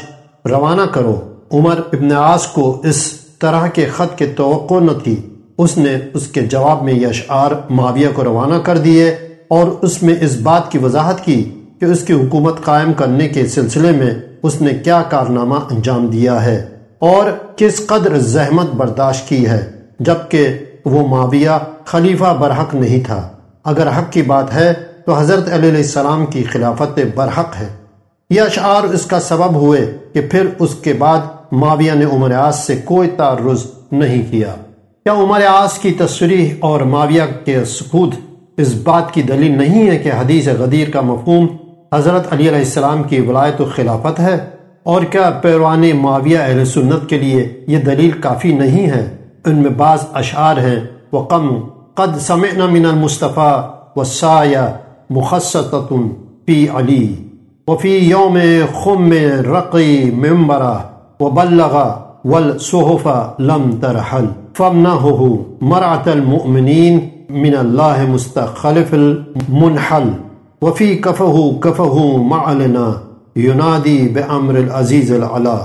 روانہ کرو۔ عمر ابن عاص کو اس طرح کے خط کے توقع نہ تھی۔ اس نے اس کے جواب میں یہ اشعار معاویہ کو روانہ کر دیے اور اس میں اس بات کی وضاحت کی کہ اس کی حکومت قائم کرنے کے سلسلے میں اس نے کیا کارنامہ انجام دیا ہے اور کس قدر زحمت برداشت کی ہے، جبکہ وہ معاویہ خلیفہ برحق نہیں تھا۔ اگر حق کی بات ہے تو حضرت علیہ السلام کی خلافت برحق ہے۔ یہ اشعار اس کا سبب ہوئے کہ پھر اس کے بعد معاویہ نے عمر عاص سے کوئی تعرض نہیں کیا۔ کیا عمر عاص کی تصریح اور معاویہ کے سکوت اس بات کی دلیل نہیں ہے کہ حدیث غدیر کا مفہوم حضرت علی علیہ السلام کی ولایت و خلافت ہے؟ اور کیا پیروان معاویہ اہل سنت کے لیے یہ دلیل کافی نہیں ہے؟ ان میں بعض اشعار ہیں۔ وقم قد سمعنا من المصطفیٰ وسایہ مخصط پی علی۔ وفي يوم خم رقي منبرة وبلغ والصحف لم ترحل. فامنهه مرعة المؤمنين من الله مستخلف المنحل. وفي كفه كفه معلنا ينادي بأمر العزيز العلا.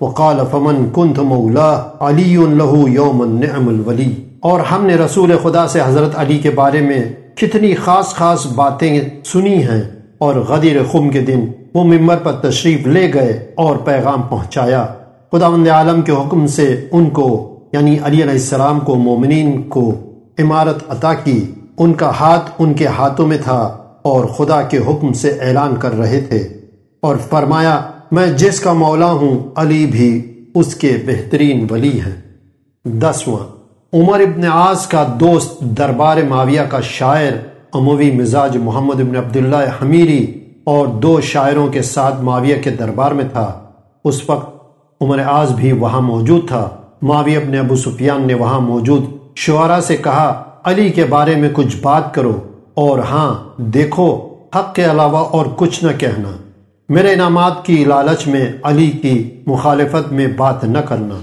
وقال، فمن كنت مولاه، علي له يوم النعم الولي. اور ہم نے رسول خدا سے حضرت علی کے بارے میں کتنی خاص خاص باتیں سنی ہیں۔ اور غدیر خم کے دن وہ ممبر پر تشریف لے گئے اور پیغام پہنچایا۔ خدا عالم کے حکم سے ان کو یعنی علی علیہ السلام کو، مومنین کو عمارت عطا کی۔ ان کا ہاتھ ان کے ہاتھوں میں تھا اور خدا کے حکم سے اعلان کر رہے تھے۔ اور فرمایا، میں جس کا مولا ہوں، علی بھی اس کے بہترین ولی ہیں۔ دسواں، عمر ابن عاص کا دوست دربار معاویہ کا شاعر اموی مزاج محمد ابن عبداللہ حمیری اور دو شاعروں کے ساتھ معاویہ کے دربار میں تھا۔ اس وقت عمر عاص بھی وہاں موجود تھا۔ معاویہ ابن ابو سفیان نے وہاں موجود شعرا سے کہا، علی کے بارے میں کچھ بات کرو اور ہاں دیکھو، حق کے علاوہ اور کچھ نہ کہنا۔ میرے انعامات کی لالچ میں علی کی مخالفت میں بات نہ کرنا۔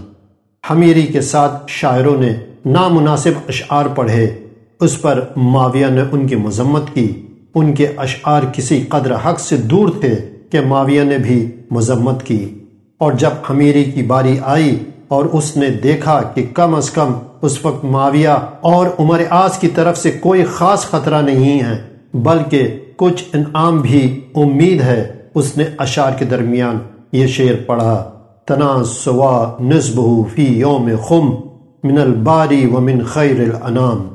حمیری کے ساتھ شاعروں نے نامناسب اشعار پڑھے۔ اس پر معاویہ نے ان کی مذمت کی۔ ان کے اشعار کسی قدر حق سے دور تھے کہ معاویہ نے بھی مذمت کی۔ اور جب حمیری کی باری آئی اور اس نے دیکھا کہ کم از کم اس وقت معاویہ اور عمر آس کی طرف سے کوئی خاص خطرہ نہیں ہے، بلکہ کچھ انعام بھی امید ہے، اس نے اشار کے درمیان یہ شعر پڑھا۔ تنا سوا نصبہ فی یوم خم من الباری ومن خیر الانام۔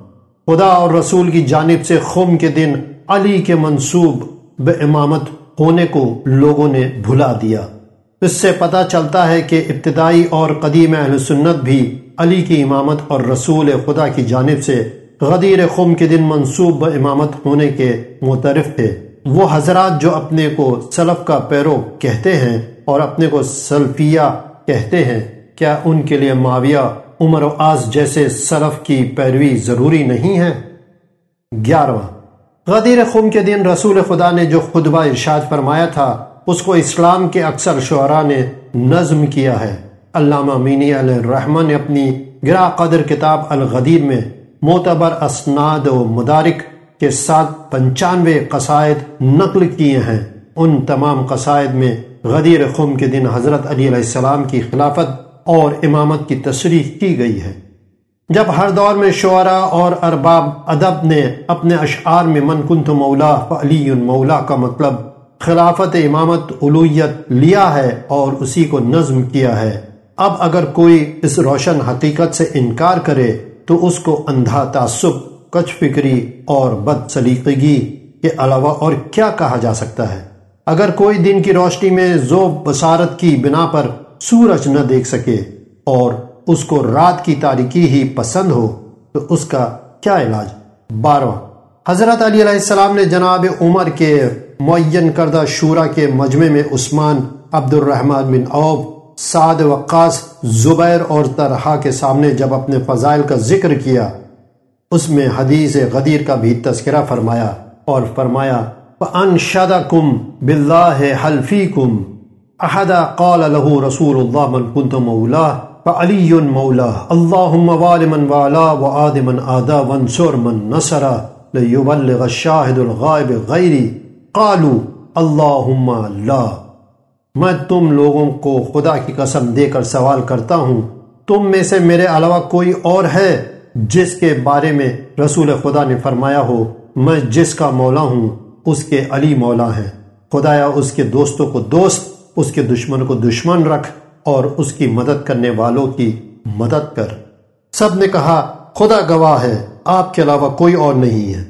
خدا اور رسول کی جانب سے خم کے دن علی کے منصوب بے امامت ہونے کو لوگوں نے بھلا دیا۔ اس سے پتا چلتا ہے کہ ابتدائی اور قدیم اہل سنت بھی علی کی امامت اور رسول خدا کی جانب سے غدیر خم کے دن منصوب امامت ہونے کے مترف تھے۔ وہ حضرات جو اپنے کو سلف کا پیرو کہتے ہیں اور اپنے کو سلفیہ کہتے ہیں، کیا ان کے لیے معاویہ عمر و آز جیسے سلف کی پیروی ضروری نہیں ہے۔ گیارہواں، غدیر خم کے دن رسول خدا نے جو خطبہ ارشاد فرمایا تھا، اس کو اسلام کے اکثر شعراء نے نظم کیا ہے۔ علامہ مینی علیہ الرحمن نے اپنی گرا قدر کتاب الغدیر میں معتبر اسناد و مدارک کے ساتھ پنچانوے قصائد نقل کیے ہیں۔ ان تمام قصائد میں غدیر خم کے دن حضرت علی علیہ السلام کی خلافت اور امامت کی تصریح کی گئی ہے۔ جب ہر دور میں شعراء اور ارباب ادب نے اپنے اشعار میں من کنت مولا علی مولا کا مطلب خلافت امامت علویت لیا ہے اور اسی کو نظم کیا ہے۔ اب اگر کوئی اس روشن حقیقت سے انکار کرے تو اس کو اندھا تعصب، کچھ فکری اور بد سلیقگی کے علاوہ اور کیا کہا جا سکتا ہے؟ اگر کوئی دن کی روشنی میں زو بصارت کی بنا پر سورج نہ دیکھ سکے اور اس کو رات کی تاریکی ہی پسند ہو، تو اس کا کیا علاج؟ بارہواں حضرت علی علیہ السلام نے جناب عمر کے معین کردہ شورا کے مجمع میں عثمان عبد الرحمن بن عوب سعد وقاص زبیر اور طرحہ کے سامنے جب اپنے فضائل کا ذکر کیا، اس میں حدیث غدیر کا بھی تذکرہ فرمایا اور فرمایا، فَأَنْشَدَكُمْ بِاللَّهِ حَلْفِيكُمْ۔ احدا قال له رسول الله من كنت مولاه؟ فعلي مولاه. اللهم وال من والا وعاد من آدا وانصر من نصر. ليبلغ الشاهد الغائب غيري. قالوا، اللهم لا. میں تم لوگوں کو خدا کی قسم دے کر سوال کرتا ہوں۔ تم میں سے میرے علاوہ کوئی اور ہے جس کے بارے میں رسول خدا نے فرمایا ہو؟ میں جس کا مولا ہوں، اس کے علی مولا ہیں خدایا، اس کے دوستوں کو دوست اس کے دشمن کو دشمن رکھ اور اس کی مدد کرنے والوں کی مدد کر۔ سب نے کہا، خدا گواہ ہے، آپ کے علاوہ کوئی اور نہیں ہے۔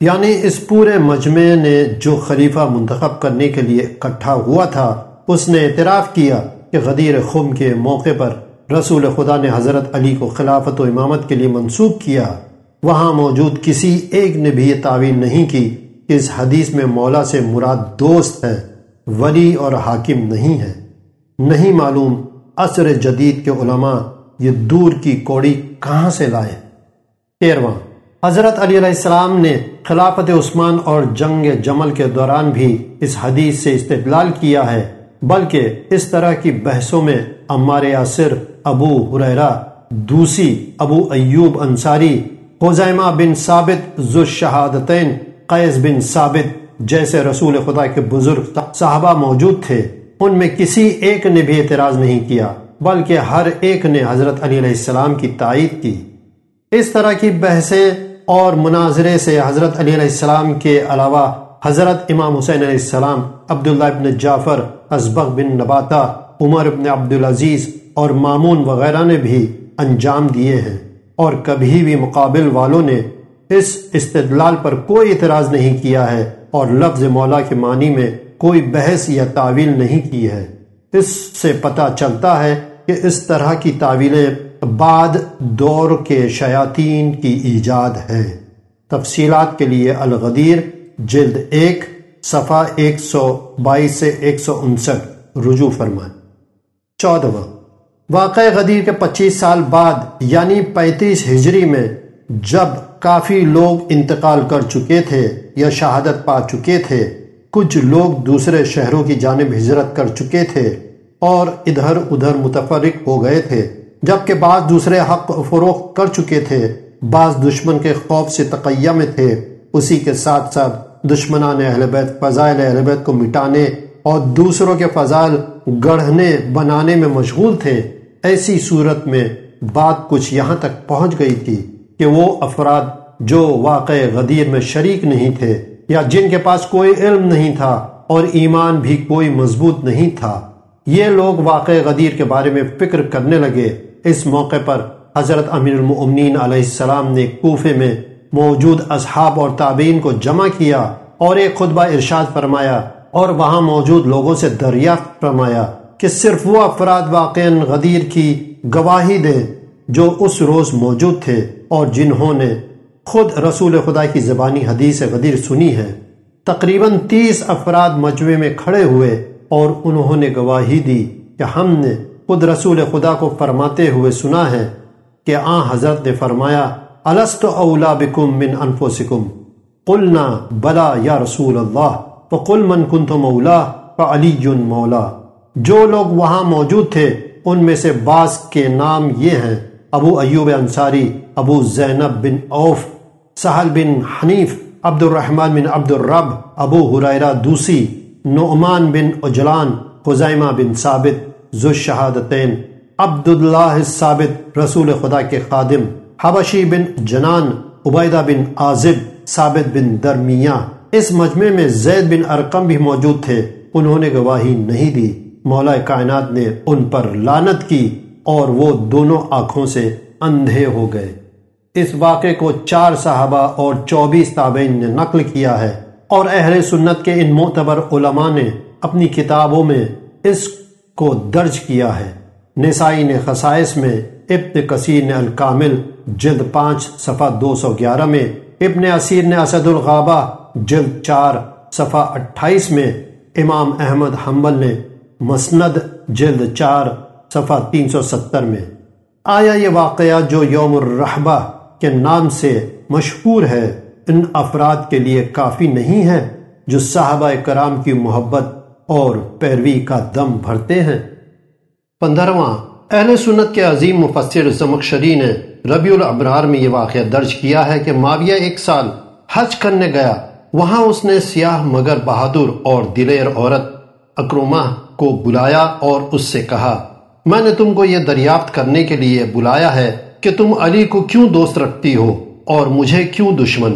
یعنی اس پورے مجمع نے جو خلیفہ منتخب کرنے کے لیے اکٹھا ہوا تھا، اس نے اعتراف کیا کہ غدیر خم کے موقع پر رسول خدا نے حضرت علی کو خلافت و امامت کے لیے منسوخ کیا۔ وہاں موجود کسی ایک نے بھی یہ تعویل نہیں کی کہ اس حدیث میں مولا سے مراد دوست ہے ولی اور حاکم نہیں ہے نہیں معلوم عصر جدید کے علماء یہ دور کی کوڑی کہاں سے لائے۔ تیرواں، حضرت علی علیہ السلام نے خلافت عثمان اور جنگ جمل کے دوران بھی اس حدیث سے استدلال کیا ہے، بلکہ اس طرح کی بحثوں میں عمار یاسر ابو حریرہ دوسی، ابو ایوب انصاری، خزیمہ بن ثابت ذو شہادتین قیس بن ثابت جیسے رسول خدا کے بزرگ صحابہ موجود تھے، ان میں کسی ایک نے بھی اعتراض نہیں کیا، بلکہ ہر ایک نے حضرت علی علیہ السلام کی تائید کی۔ اس طرح کی بحثیں اور مناظرے سے حضرت علی علیہ السلام کے علاوہ حضرت امام حسین علیہ السلام، عبداللہ ابن جعفر ازبغ بن نباتا، عمر ابن عبدالعزیز اور مامون وغیرہ نے بھی انجام دیے ہیں۔ اور کبھی بھی مقابل والوں نے اس استدلال پر کوئی اعتراض نہیں کیا ہے اور لفظ مولا کے معنی میں کوئی بحث یا تعویل نہیں کی ہے۔ اس سے پتہ چلتا ہے کہ اس طرح کی تعویلیں بعد دور کے شیاطین کی ایجاد ہے تفصیلات کے لیے الغدیر، جلد ایک، صفحہ ایک سو بائیس سے ایک سو انسٹھ، رجوع فرمائیں۔ چودواں واقع غدیر کے پچیس سال بعد یعنی پینتیس ہجری میں، جب کافی لوگ انتقال کر چکے تھے یا شہادت پا چکے تھے۔ کچھ لوگ دوسرے شہروں کی جانب ہجرت کر چکے تھے اور ادھر ادھر متفرق ہو گئے تھے۔ جبکہ بعض دوسرے حق فروخت کر چکے تھے، بعض دشمن کے خوف سے تقیہ میں تھے۔ اسی کے ساتھ ساتھ دشمنان اہل بیت، فضائل اہل بیت کو مٹانے اور دوسروں کے فضائل گڑھنے، بنانے میں مشغول تھے۔ ایسی صورت میں بات کچھ یہاں تک پہنچ گئی تھی۔ کہ وہ افراد جو واقع غدیر میں شریک نہیں تھے یا جن کے پاس کوئی علم نہیں تھا اور ایمان بھی کوئی مضبوط نہیں تھا، یہ لوگ واقع غدیر کے بارے میں فکر کرنے لگے۔ اس موقع پر حضرت امیر المؤمنین علیہ السلام نے کوفے میں موجود اصحاب اور تابعین کو جمع کیا اور ایک خطبہ ارشاد فرمایا اور وہاں موجود لوگوں سے دریافت فرمایا کہ صرف وہ افراد واقع غدیر کی گواہی دیں۔ جو اس روز موجود تھے اور جنہوں نے خود رسول خدا کی زبانی حدیث غدیر سنی ہے، تقریباً تیس افراد مجمع میں کھڑے ہوئے اور انہوں نے گواہی دی کہ ہم نے خود رسول خدا کو فرماتے ہوئے سنا ہے کہ آن حضرت نے فرمایا السط اولا بکم من انفسکم قلنا، بلا یا رسول اللہ وقل من کنت مولا فعلی، مولا جو لوگ وہاں موجود تھے، ان میں سے بعض کے نام یہ ہیں۔ ابو ایوب انصاری، ابو زینب بن اوف، سہل بن حنیف عبد الرحمن بن عبد الرب ابو حریرہ دوسی، نعمان بن اجلان خزائمہ بن ثابت ذو شہادتین عبداللہ ثابت رسول خدا کے خادم، حبشی بن جنان، عبیدہ بن عازب، ثابت بن درمیہ اس مجمع میں زید بن ارقم بھی موجود تھے، انہوں نے گواہی نہیں دی۔ مولا کائنات نے ان پر لانت کی۔ اور وہ دونوں آنکھوں سے اندھے ہو گئے۔ اس واقعے کو چار صحابہ اور چوبیس تابعین نے نقل کیا ہے۔ اور اہل سنت کے ان معتبر علماء نے اپنی کتابوں میں اس کو درج کیا ہے۔ نسائی نے خصائص میں ابن کثیر نے الکامل جلد پانچ، صفحہ دو سو گیارہ میں، ابن اسیر نے اسد الغابہ جلد چار، صفحہ اٹھائیس میں، امام احمد حنبل نے مسند جلد چار صفحہ تین سو ستر میں۔ آیا یہ واقعہ جو یوم الرحبہ کے نام سے مشہور ہے، ان افراد کے لیے کافی نہیں ہے جو صحابہ کرام کی محبت اور پیروی کا دم بھرتے ہیں۔ پندرواں، اہل سنت کے عظیم مفسر زمکشری نے ربیع الابرار میں یہ واقعہ درج کیا ہے کہ معاویہ ایک سال حج کرنے گیا۔ وہاں اس نے سیاہ، مگر بہادر اور دلیر عورت اکرومہ کو بلایا اور اس سے کہا میں نے تم کو یہ دریافت کرنے کے لیے بلایا ہے کہ تم علی کو کیوں دوست رکھتی ہو اور مجھے کیوں دشمن؟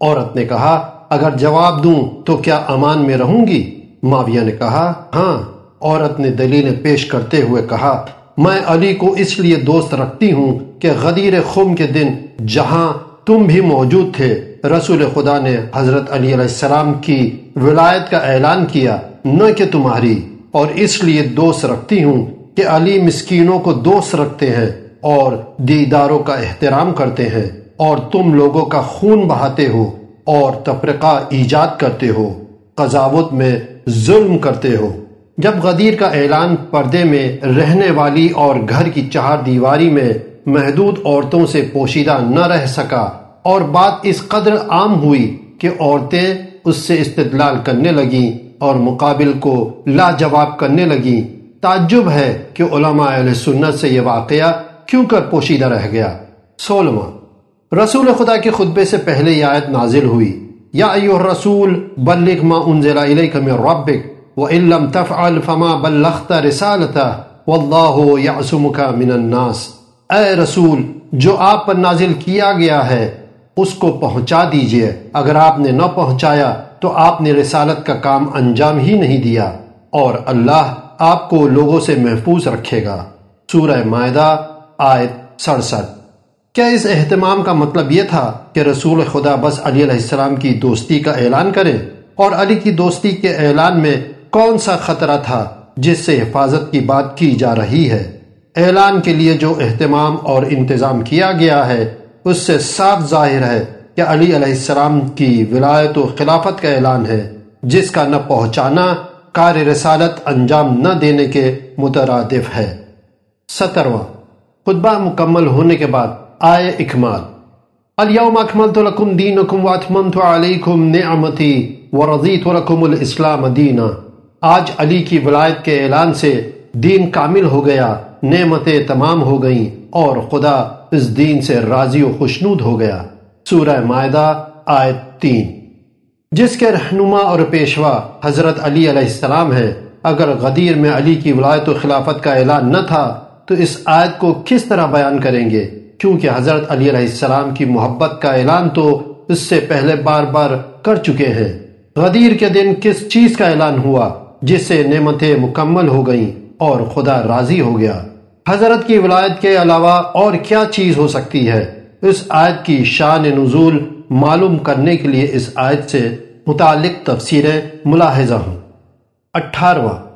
عورت نے کہا، اگر جواب دوں تو کیا امان میں رہوں گی؟ معاویہ نے کہا ہاں۔ عورت نے دلیل پیش کرتے ہوئے کہا، میں علی کو اس لیے دوست رکھتی ہوں کہ غدیر خم کے دن جہاں تم بھی موجود تھے، رسول خدا نے حضرت علی علیہ السلام کی ولایت کا اعلان کیا، نہ کہ تمہاری۔ اور اس لیے دوست رکھتی ہوں کہ علی مسکینوں کو دوست رکھتے ہیں اور دیداروں کا احترام کرتے ہیں اور تم لوگوں کا خون بہاتے ہو اور تفرقہ ایجاد کرتے ہو، قضاوت میں ظلم کرتے ہو۔ جب غدیر کا اعلان پردے میں رہنے والی اور گھر کی چہار دیواری میں محدود عورتوں سے پوشیدہ نہ رہ سکا اور بات اس قدر عام ہوئی کہ عورتیں اس سے استدلال کرنے لگیں اور مقابل کو لاجواب کرنے لگیں۔ تعجب ہے کہ علماء اہل سنت سے یہ واقعہ کیوں کر پوشیدہ رہ گیا۔ سولہواں، رسول خدا کے خطبے سے پہلے یہ آیت نازل ہوئی۔ یا ایوہ الرسول، بلغ ما انزل الیک من ربک وَإِن لَمْ تَفْعَلْ فَمَا بَلَّغْتَ رِسَالَتَهُ وَاللَّهُ يَعْصُمُكَ مِنَ النَّاسِ۔ اے رسول، جو آپ پر نازل کیا گیا ہے، اس کو پہنچا دیجیے۔ اگر آپ نے نہ پہنچایا، تو آپ نے رسالت کا کام انجام ہی نہیں دیا۔ اور اللہ آپ کو لوگوں سے محفوظ رکھے گا۔ سورہ معدہ آیت سڑسٹھ۔ کیا اس اہتمام کا مطلب یہ تھا کہ رسول خدا بس علی علیہ السلام کی دوستی کا اعلان کریں؟ اور علی کی دوستی کے اعلان میں کون سا خطرہ تھا جس سے حفاظت کی بات کی جا رہی ہے؟ اعلان کے لیے جو اہتمام اور انتظام کیا گیا ہے، اس سے صاف ظاہر ہے کہ علی علیہ السلام کی ولایت و خلافت کا اعلان ہے، جس کا نہ پہنچانا کار رسالت انجام نہ دینے کے مترادف ہے۔ سترواں، خطبہ مکمل ہونے کے بعد، آئے اکمال۔ الیوم اکملت لکم دینکم واتممت علیکم نعمتی ورضیت لکم الاسلام دینا۔ آج علی کی ولایت کے اعلان سے دین کامل ہو گیا، نعمتیں تمام ہو گئیں اور خدا اس دین سے راضی و خوشنود ہو گیا۔ سورہ معدہ آیت تین۔ جس کے رہنما اور پیشوا حضرت علی علیہ السلام ہے۔ اگر غدیر میں علی کی ولایت و خلافت کا اعلان نہ تھا، تو اس آیت کو کس طرح بیان کریں گے؟ کیونکہ حضرت علی علیہ السلام کی محبت کا اعلان تو اس سے پہلے بار بار کر چکے ہیں۔ غدیر کے دن کس چیز کا اعلان ہوا جس سے نعمتیں مکمل ہو گئیں اور خدا راضی ہو گیا؟ حضرت کی ولایت کے علاوہ اور کیا چیز ہو سکتی ہے؟ اس آیت کی شان نزول معلوم کرنے کے لیے اس آیت سے متعلق تفسیریں ملاحظہ ہوں۔ اٹھارواں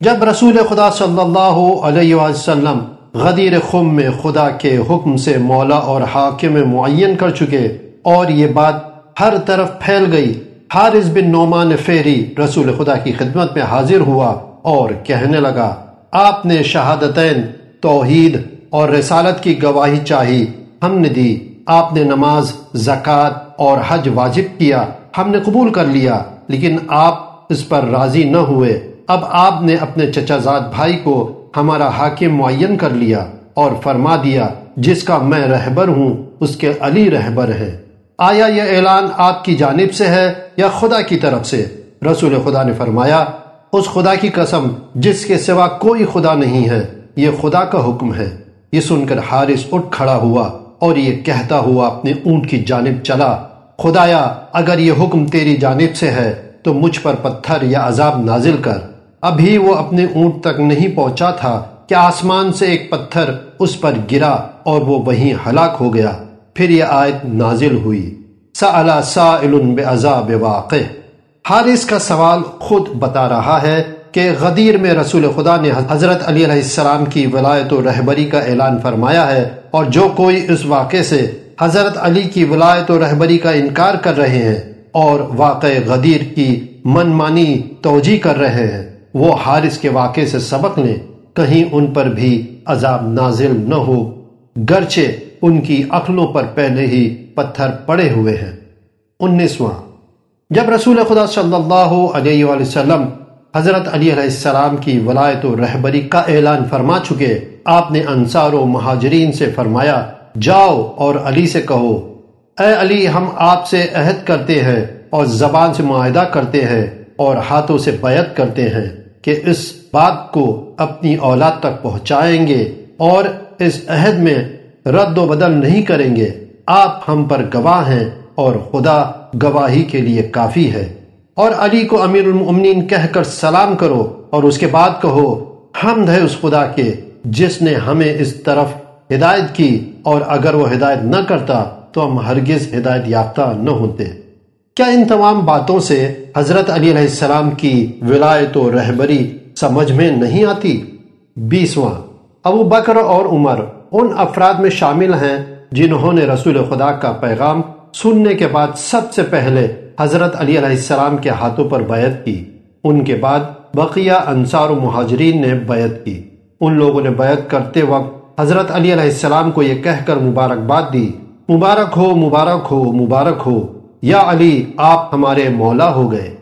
جب رسول خدا صلی اللہ علیہ وسلم غدیر خم میں خدا کے حکم سے مولا اور حاکم معین کر چکے اور یہ بات ہر طرف پھیل گئی، حارث بن نعمان فیری رسول خدا کی خدمت میں حاضر ہوا اور کہنے لگا، آپ نے شہادتین، توحید اور رسالت کی گواہی چاہی، ہم نے دی۔ آپ نے نماز، زکوٰۃ اور حج واجب کیا، ہم نے قبول کر لیا، لیکن آپ اس پر راضی نہ ہوئے۔ اب آپ نے اپنے چچا زاد بھائی کو ہمارا حاکم معین کر لیا اور فرما دیا، جس کا میں رہبر ہوں، اس کے علی رہبر ہے آیا یہ اعلان آپ کی جانب سے ہے یا خدا کی طرف سے؟ رسول خدا نے فرمایا، اس خدا کی قسم، جس کے سوا کوئی خدا نہیں ہے، یہ خدا کا حکم ہے۔ یہ سن کر حارث اٹھ کھڑا ہوا۔ اور یہ کہتا ہوا اپنے اونٹ کی جانب چلا، خدایا، اگر یہ حکم تیری جانب سے ہے، تو مجھ پر پتھر یا عذاب نازل کر۔ ابھی وہ اپنے اونٹ تک نہیں پہنچا تھا کہ آسمان سے ایک پتھر اس پر گرا اور وہ وہیں ہلاک ہو گیا۔ پھر یہ آیت نازل ہوئی۔ سألا سائل بعذاب واقع۔ حارث کا سوال خود بتا رہا ہے کہ غدیر میں رسول خدا نے حضرت علی علیہ السلام کی ولایت و رہبری کا اعلان فرمایا ہے۔ اور جو کوئی اس واقعے سے حضرت علی کی ولایت و رہبری کا انکار کر رہے ہیں اور واقع غدیر کی من مانی توجہ کر رہے ہیں، وہ حارث کے واقعے سے سبق لیں۔ کہیں ان پر بھی عذاب نازل نہ ہو۔ گرچہ ان کی عقلوں پر پہلے ہی پتھر پڑے ہوئے ہیں۔ انیسواں، جب رسول خدا صلی اللہ علیہ وآلہ وسلم حضرت علی علیہ السلام کی ولایت و رہبری کا اعلان فرما چکے۔ آپ نے انصار و مہاجرین سے فرمایا، جاؤ اور علی سے کہو، اے علی، ہم آپ سے عہد کرتے ہیں اور زبان سے معاہدہ کرتے ہیں اور ہاتھوں سے بیعت کرتے ہیں کہ اس بات کو اپنی اولاد تک پہنچائیں گے اور اس عہد میں رد و بدل نہیں کریں گے۔ آپ ہم پر گواہ ہیں اور خدا گواہی کے لیے کافی ہے۔ اور علی کو امیر المؤمنین کہہ کر سلام کرو اور اس کے بعد کہو حمد ہے اس خدا کے جس نے ہمیں اس طرف ہدایت کی اور اگر وہ ہدایت نہ کرتا تو ہم ہرگز ہدایت یافتہ نہ ہوتے۔ کیا ان تمام باتوں سے حضرت علی علیہ السلام کی ولایت و رہبری سمجھ میں نہیں آتی؟ بیسواں، ابو بکر اور عمر ان افراد میں شامل ہیں جنہوں نے رسول خدا کا پیغام سننے کے بعد سب سے پہلے حضرت علی علیہ السلام کے ہاتھوں پر بیعت کی۔ ان کے بعد بقیہ انصار و مہاجرین نے بیعت کی۔ ان لوگوں نے بیعت کرتے وقت حضرت علی علیہ السلام کو یہ کہہ کر مبارکباد دی۔ مبارک ہو مبارک ہو مبارک ہو۔ یا علی، آپ ہمارے مولا ہو گئے۔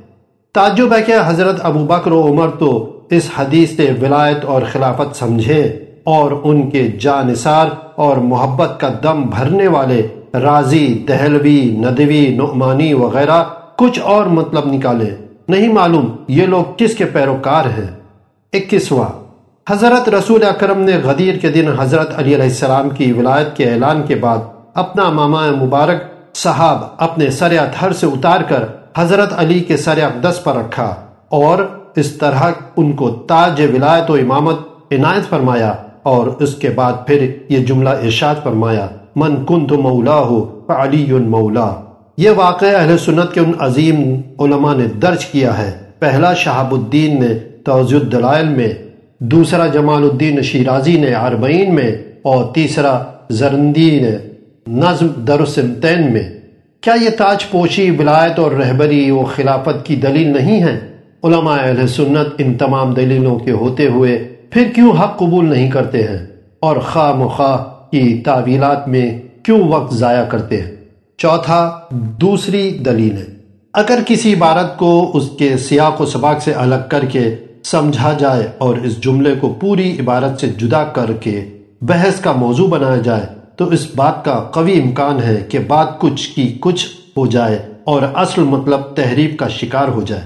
تعجب ہے کہ حضرت ابو بکر و عمر تو اس حدیث سے ولایت اور خلافت سمجھے اور ان کے جانصار اور محبت کا دم بھرنے والے راضی، دہلوی، ندوی، نعمانی وغیرہ کچھ اور مطلب نکالے۔ نہیں معلوم یہ لوگ کس کے پیروکار ہیں۔ اکیسواں، حضرت رسول اکرم نے غدیر کے دن حضرت علی علیہ السلام کی ولایت کے اعلان کے بعد اپنا ماما مبارک صحاب اپنے سر تھر سے اتار کر حضرت علی کے سر اقدس پر رکھا اور اس طرح ان کو تاج ولایت و امامت عنایت فرمایا اور اس کے بعد پھر یہ جملہ ارشاد فرمایا۔ من کنت مولا ہو علی مولا. یہ واقع اہل سنت کے ان عظیم علماء نے درج کیا ہے۔ پہلا شہاب الدین نے توضیع الدلائل میں، دوسرا جمال الدین شیرازی نے عربین میں، اور تیسرا زرندی نے نظم درسمتین میں۔ کیا یہ تاج پوشی، ولایت اور رہبری و خلافت کی دلیل نہیں ہے؟ علماء اہل سنت ان تمام دلیلوں کے ہوتے ہوئے پھر کیوں حق قبول نہیں کرتے ہیں؟ اور خواہ مخواہ کی تعویلات میں کیوں وقت ضائع کرتے ہیں؟ چوتھا، دوسری دلیل ہے۔ اگر کسی عبارت کو اس کے سیاق و سباق سے الگ کر کے سمجھا جائے اور اس جملے کو پوری عبارت سے جدا کر کے بحث کا موضوع بنایا جائے، تو اس بات کا قوی امکان ہے کہ بات کچھ کی کچھ ہو جائے اور اصل مطلب تحریف کا شکار ہو جائے۔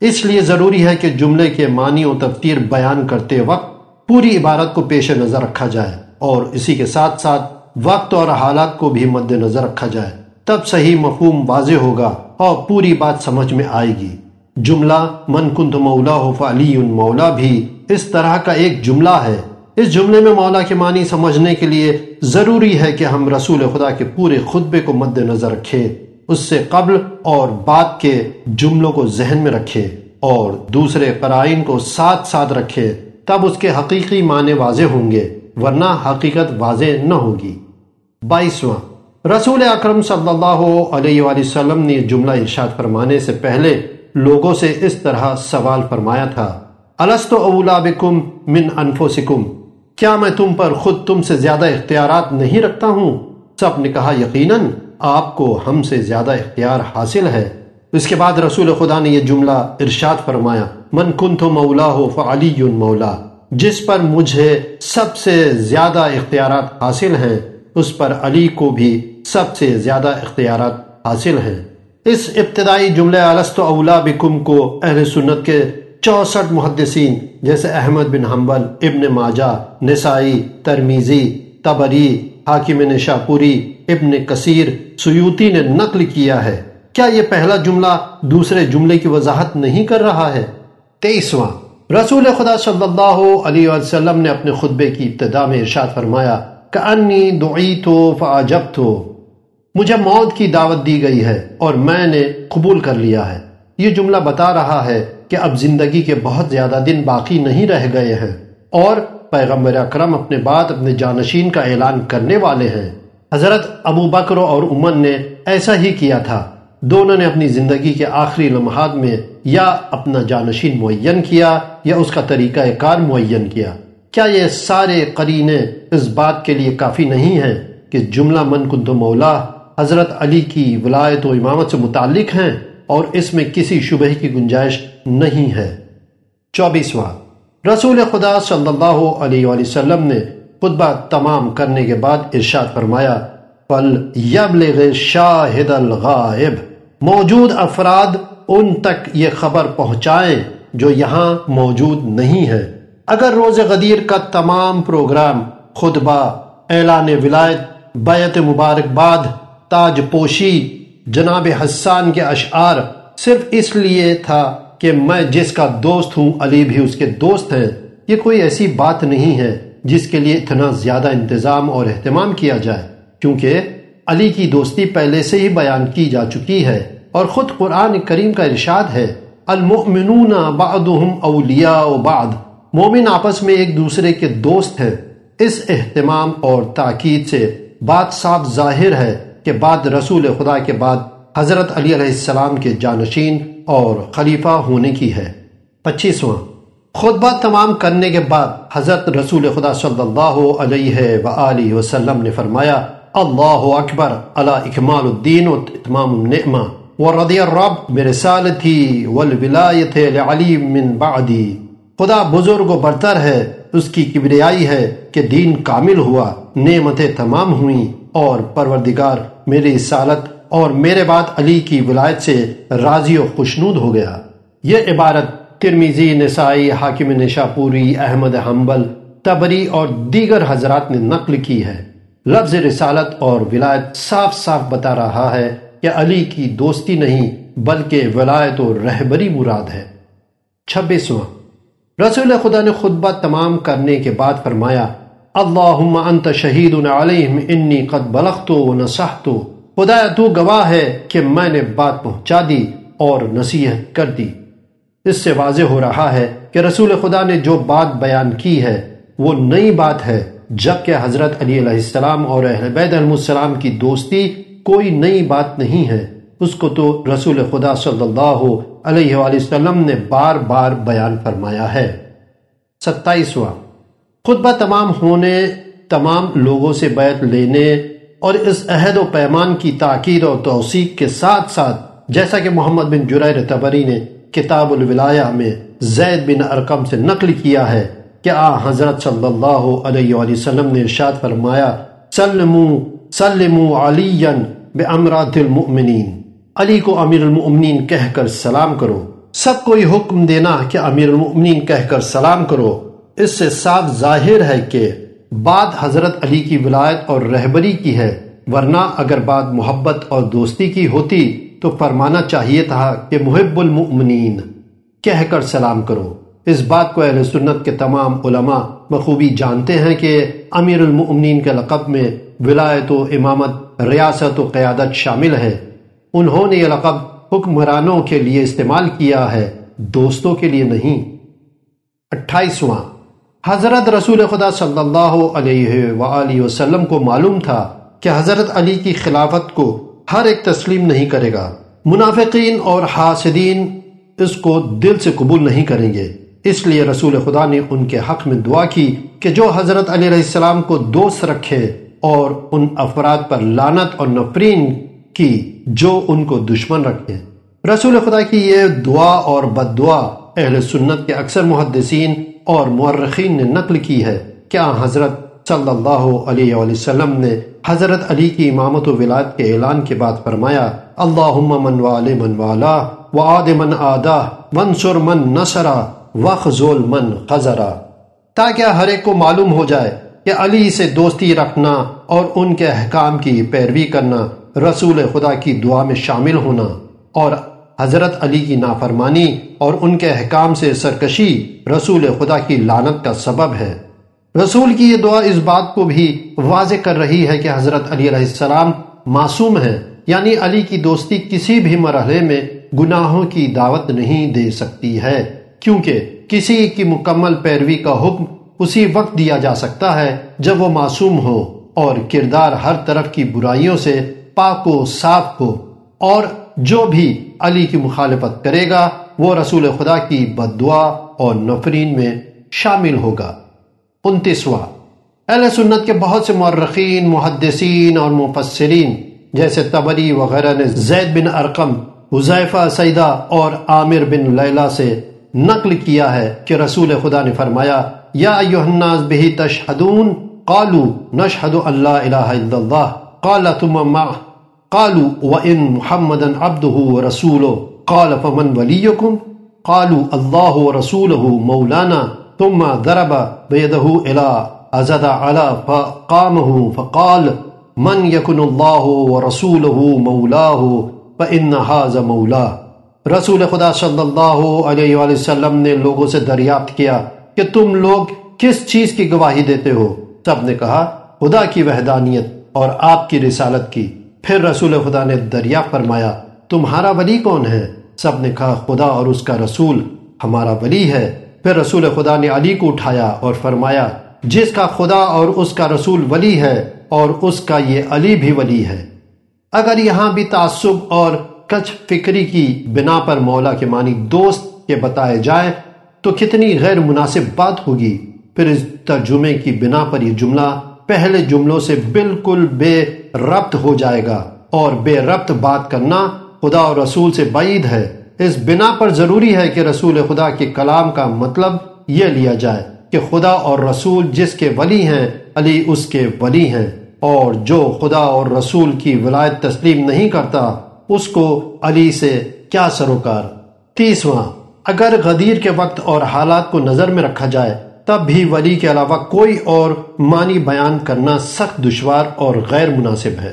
اس لیے ضروری ہے کہ جملے کے معنی و تفتیر بیان کرتے وقت پوری عبارت کو پیش نظر رکھا جائے۔ اور اسی کے ساتھ ساتھ وقت اور حالات کو بھی مد نظر رکھا جائے، تب صحیح مفہوم واضح ہوگا اور پوری بات سمجھ میں آئے گی۔ جملہ من کنت مولا ہو فعلی مولا بھی اس طرح کا ایک جملہ ہے۔ اس جملے میں مولا کے معنی سمجھنے کے لیے ضروری ہے کہ ہم رسول خدا کے پورے خطبے کو مد نظر رکھیں۔ اس سے قبل اور بعد کے جملوں کو ذہن میں رکھے اور دوسرے قرائن کو ساتھ ساتھ رکھے تب اس کے حقیقی معنی واضح ہوں گے۔ ورنہ حقیقت واضح نہ ہوگی۔ بائیسواں، رسول اکرم صلی اللہ علیہ وآلہ وسلم نے جملہ ارشاد فرمانے سے پہلے لوگوں سے اس طرح سوال فرمایا تھا السط اولا بکم من انفسکم؟ کیا میں تم پر خود تم سے زیادہ اختیارات نہیں رکھتا ہوں؟ سب نے کہا، یقیناً آپ کو ہم سے زیادہ اختیار حاصل ہے۔ اس کے بعد رسول خدا نے یہ جملہ ارشاد فرمایا، من کن تو مولا ہو فعلی مولا جس پر مجھے سب سے زیادہ اختیارات حاصل ہیں، اس پر علی کو بھی سب سے زیادہ اختیارات حاصل ہیں۔ اس ابتدائی جملے الست اولا بکم کو اہل سنت کے چونسٹھ محدثین جیسے احمد بن حنبل، ابن ماجہ، نسائی، ترمیزی، تبری، حاکم نشاپوری، ابن کثیر سیوتی نے نقل کیا ہے۔ کیا یہ پہلا جملہ دوسرے جملے کی وضاحت نہیں کر رہا ہے؟ تیسواں رسول خدا صلی اللہ علیہ وسلم نے اپنے خطبے کی ابتدا میں ارشاد فرمایا کہ دعی تو فعجب تو مجھے موت کی دعوت دی گئی ہے اور میں نے قبول کر لیا ہے۔ یہ جملہ بتا رہا ہے کہ اب زندگی کے بہت زیادہ دن باقی نہیں رہ گئے ہیں اور پیغمبر اکرم اپنے بعد اپنے جانشین کا اعلان کرنے والے ہیں۔ حضرت ابو بکر اور عمر نے ایسا ہی کیا تھا۔ دونوں نے اپنی زندگی کے آخری لمحات میں یا اپنا جانشین معین کیا یا اس کا طریقہ کار معین کیا۔ کیا یہ سارے قرینے اس بات کے لیے کافی نہیں ہیں کہ جملہ من کند مولا حضرت علی کی ولایت و امامت سے متعلق ہیں اور اس میں کسی شبہ کی گنجائش نہیں ہے۔ چوبیسواں، رسول خدا صلی اللہ علیہ وآلہ وسلم نے خطبہ تمام کرنے کے بعد ارشاد فرمایا پل یبلغ شاہد الغائب موجود افراد ان تک یہ خبر پہنچائیں جو یہاں موجود نہیں ہے اگر روز غدیر کا تمام پروگرام، خطبہ، اعلان ولایت، بیعت مبارکباد تاج پوشی، جناب حسان کے اشعار صرف اس لیے تھا کہ میں جس کا دوست ہوں، علی بھی اس کے دوست ہیں۔ یہ کوئی ایسی بات نہیں ہے جس کے لیے اتنا زیادہ انتظام اور اہتمام کیا جائے، کیونکہ علی کی دوستی پہلے سے ہی بیان کی جا چکی ہے۔ اور خود قرآن کریم کا ارشاد ہے، المؤمنون بعضهم اولیاء و بعد مومن آپس میں ایک دوسرے کے دوست ہیں۔ اس اہتمام اور تاکید سے بات صاف ظاہر ہے کہ بعد رسول خدا کے بعد حضرت علی علیہ السلام کے جانشین اور خلیفہ ہونے کی ہے۔ پچیسواں۔ خطبہ تمام کرنے کے بعد حضرت رسول خدا صلی اللہ علیہ وآلہ وسلم نے فرمایا، اللہ اکبر اللہ اکمال الدین و اتمام النعمہ۔ ورضی الرب برسالتی والولایت لعلی من بعدی۔ خدا بزرگ و برتر ہے، اس کی کبریائی ہے کہ دین کامل ہوا، نعمتیں تمام ہوئیں۔ اور پروردگار میری سالت اور میرے بعد علی کی ولایت سے راضی و خوشنود ہو گیا۔ یہ عبارت ترمیزی نسائی، حاکم نشاپوری، احمد حنبل، تبری اور دیگر حضرات نے نقل کی ہے۔ لفظ رسالت اور ولایت صاف صاف بتا رہا ہے۔ کہ علی کی دوستی نہیں بلکہ ولایت و رہبری مراد ہے۔ چھبیسواں۔ رسول خدا نے خطبہ تمام کرنے کے بعد فرمایا، اللہم انت شہید علیہم انی قد بلغتو و نصحتو خدا تو گواہ ہے کہ میں نے بات پہنچا دی اور نصیحت کر دی۔ اس سے واضح ہو رہا ہے کہ رسول خدا نے جو بات بیان کی ہے، وہ نئی بات ہے، جبکہ حضرت علی علیہ السلام اور اہل بیت علیہ السلام کی دوستی کوئی نئی بات نہیں ہے۔ اس کو تو رسول خدا صلی اللہ علیہ وآلہ وسلم نے بار بار بیان فرمایا ہے۔ ستائیسواں۔ خطبہ تمام ہونے، تمام لوگوں سے بیعت لینے اور اس عہد و پیمان کی تاکید اور توثیق کے ساتھ ساتھ، جیسا کہ محمد بن جریر تبری نے کتاب الولایہ میں زید بن ارقم سے نقل کیا ہے کہ آ حضرت صلی اللہ علیہ وآلہ وسلم نے ارشاد فرمایا، سلمو سلمو علی بے امرات المؤمنین۔ علی کو امیر المؤمنین کہہ کر سلام کرو۔ سب کو یہ حکم دینا کہ امیر المؤمنین کہہ کر سلام کرو۔ اس سے صاف ظاہر ہے کہ بات حضرت علی کی ولایت اور رہبری کی ہے۔ ورنہ اگر بات محبت اور دوستی کی ہوتی تو فرمانا چاہیے تھا کہ محب المؤمنین کہہ کر سلام کرو۔ اس بات کو اہل سنت کے تمام علماء بخوبی جانتے ہیں کہ امیر المؤمنین کے لقب میں ولایت و امامت، ریاست و قیادت شامل ہے انہوں نے یہ لقب حکمرانوں کے لیے استعمال کیا ہے، دوستوں کے لیے نہیں۔ اٹھائیسواں، حضرت رسول خدا صلی اللہ علیہ وآلہ وسلم کو معلوم تھا کہ حضرت علی کی خلافت کو ہر ایک تسلیم نہیں کرے گا۔ منافقین اور حاسدین اس کو دل سے قبول نہیں کریں گے۔ اس لیے رسول خدا نے ان کے حق میں دعا کی کہ جو حضرت علیہ السلام کو دوست رکھے اور ان افراد پر لانت اور نفرین کی جو ان کو دشمن رکھے رسول خدا کی یہ دعا اور بد دعا اہل سنت کے اکثر محدثین اور مورخین نے نقل کی ہے۔ کیا حضرت صلی اللہ علیہ وآلہ وسلم نے حضرت علی کی امامت و ولاد کے اعلان کے بعد فرمایا، اللہم من وال من والا، وعاد من آدہ منصر من نصرہ وخزول من خزرہ تاکہ ہر ایک کو معلوم ہو جائے کہ علی سے دوستی رکھنا اور ان کے احکام کی پیروی کرنا رسول خدا کی دعا میں شامل ہونا اور حضرت علی کی نافرمانی اور ان کے احکام سے سرکشی رسول خدا کی لانت کا سبب ہے۔ رسول کی یہ دعا اس بات کو بھی واضح کر رہی ہے کہ حضرت علی علیہ السلام معصوم ہے یعنی علی کی دوستی کسی بھی مرحلے میں گناہوں کی دعوت نہیں دے سکتی ہے، کیونکہ کسی کی مکمل پیروی کا حکم اسی وقت دیا جا سکتا ہے جب وہ معصوم ہو اور کردار ہر طرف کی برائیوں سے پاک و صاف ہو۔ اور جو بھی علی کی مخالفت کرے گا، وہ رسول خدا کی بد دعا اور نفرین میں شامل ہوگا۔ انتیسواں، اہل سنت کے بہت سے مرخین محدثین اور مفسرین، جیسے تبری وغیرہ نے زید بن ارقم حضیفہ سیدہ اور عامر بن لیلہ سے نقل کیا ہے کہ رسول خدا نے فرمایا یا ایوہ الناس بہی تشہدون، قالو نشہد اللہ الہ الا اللہ، قال تم مع، قالو وان محمدا عبده ورسوله قال فمن ولیکم، قالو اللہ ورسوله مولانا، ثم ضرب بيده الى، ازد على فقامه فقال، من يكن الله ورسوله مولاه فان هذا مولاه رسول خدا صلی اللہ علیہ وآلہ وسلم نے لوگوں سے دریافت کیا کہ تم لوگ کس چیز کی گواہی دیتے ہو؟ سب نے کہا، خدا کی وحدانیت اور آپ کی رسالت کی۔ پھر رسول خدا نے دریافت فرمایا، تمہارا ولی کون ہے؟ سب نے کہا، خدا اور اس کا رسول ہمارا ولی ہے۔ پھر رسول خدا نے علی کو اٹھایا اور فرمایا، جس کا خدا اور اس کا رسول ولی ہے اور اس کا یہ علی بھی ولی ہے۔ اگر یہاں بھی تعصب اور کچھ فکری کی بنا پر مولا کے معنی دوست کے بتائے جائے تو کتنی غیر مناسب بات ہوگی۔ پھر اس ترجمے کی بنا پر یہ جملہ پہلے جملوں سے بالکل بے ربط ہو جائے گا اور بے ربط بات کرنا خدا اور رسول سے بعید ہے۔ اس بنا پر ضروری ہے کہ رسول خدا کے کلام کا مطلب یہ لیا جائے کہ خدا اور رسول جس کے ولی ہیں، علی اس کے ولی ہیں۔ اور جو خدا اور رسول کی ولایت تسلیم نہیں کرتا، اس کو علی سے کیا سروکار؟ تیسواں اگر غدیر کے وقت اور حالات کو نظر میں رکھا جائے، تب بھی ولی کے علاوہ کوئی اور معنی بیان کرنا سخت دشوار اور غیر مناسب ہے۔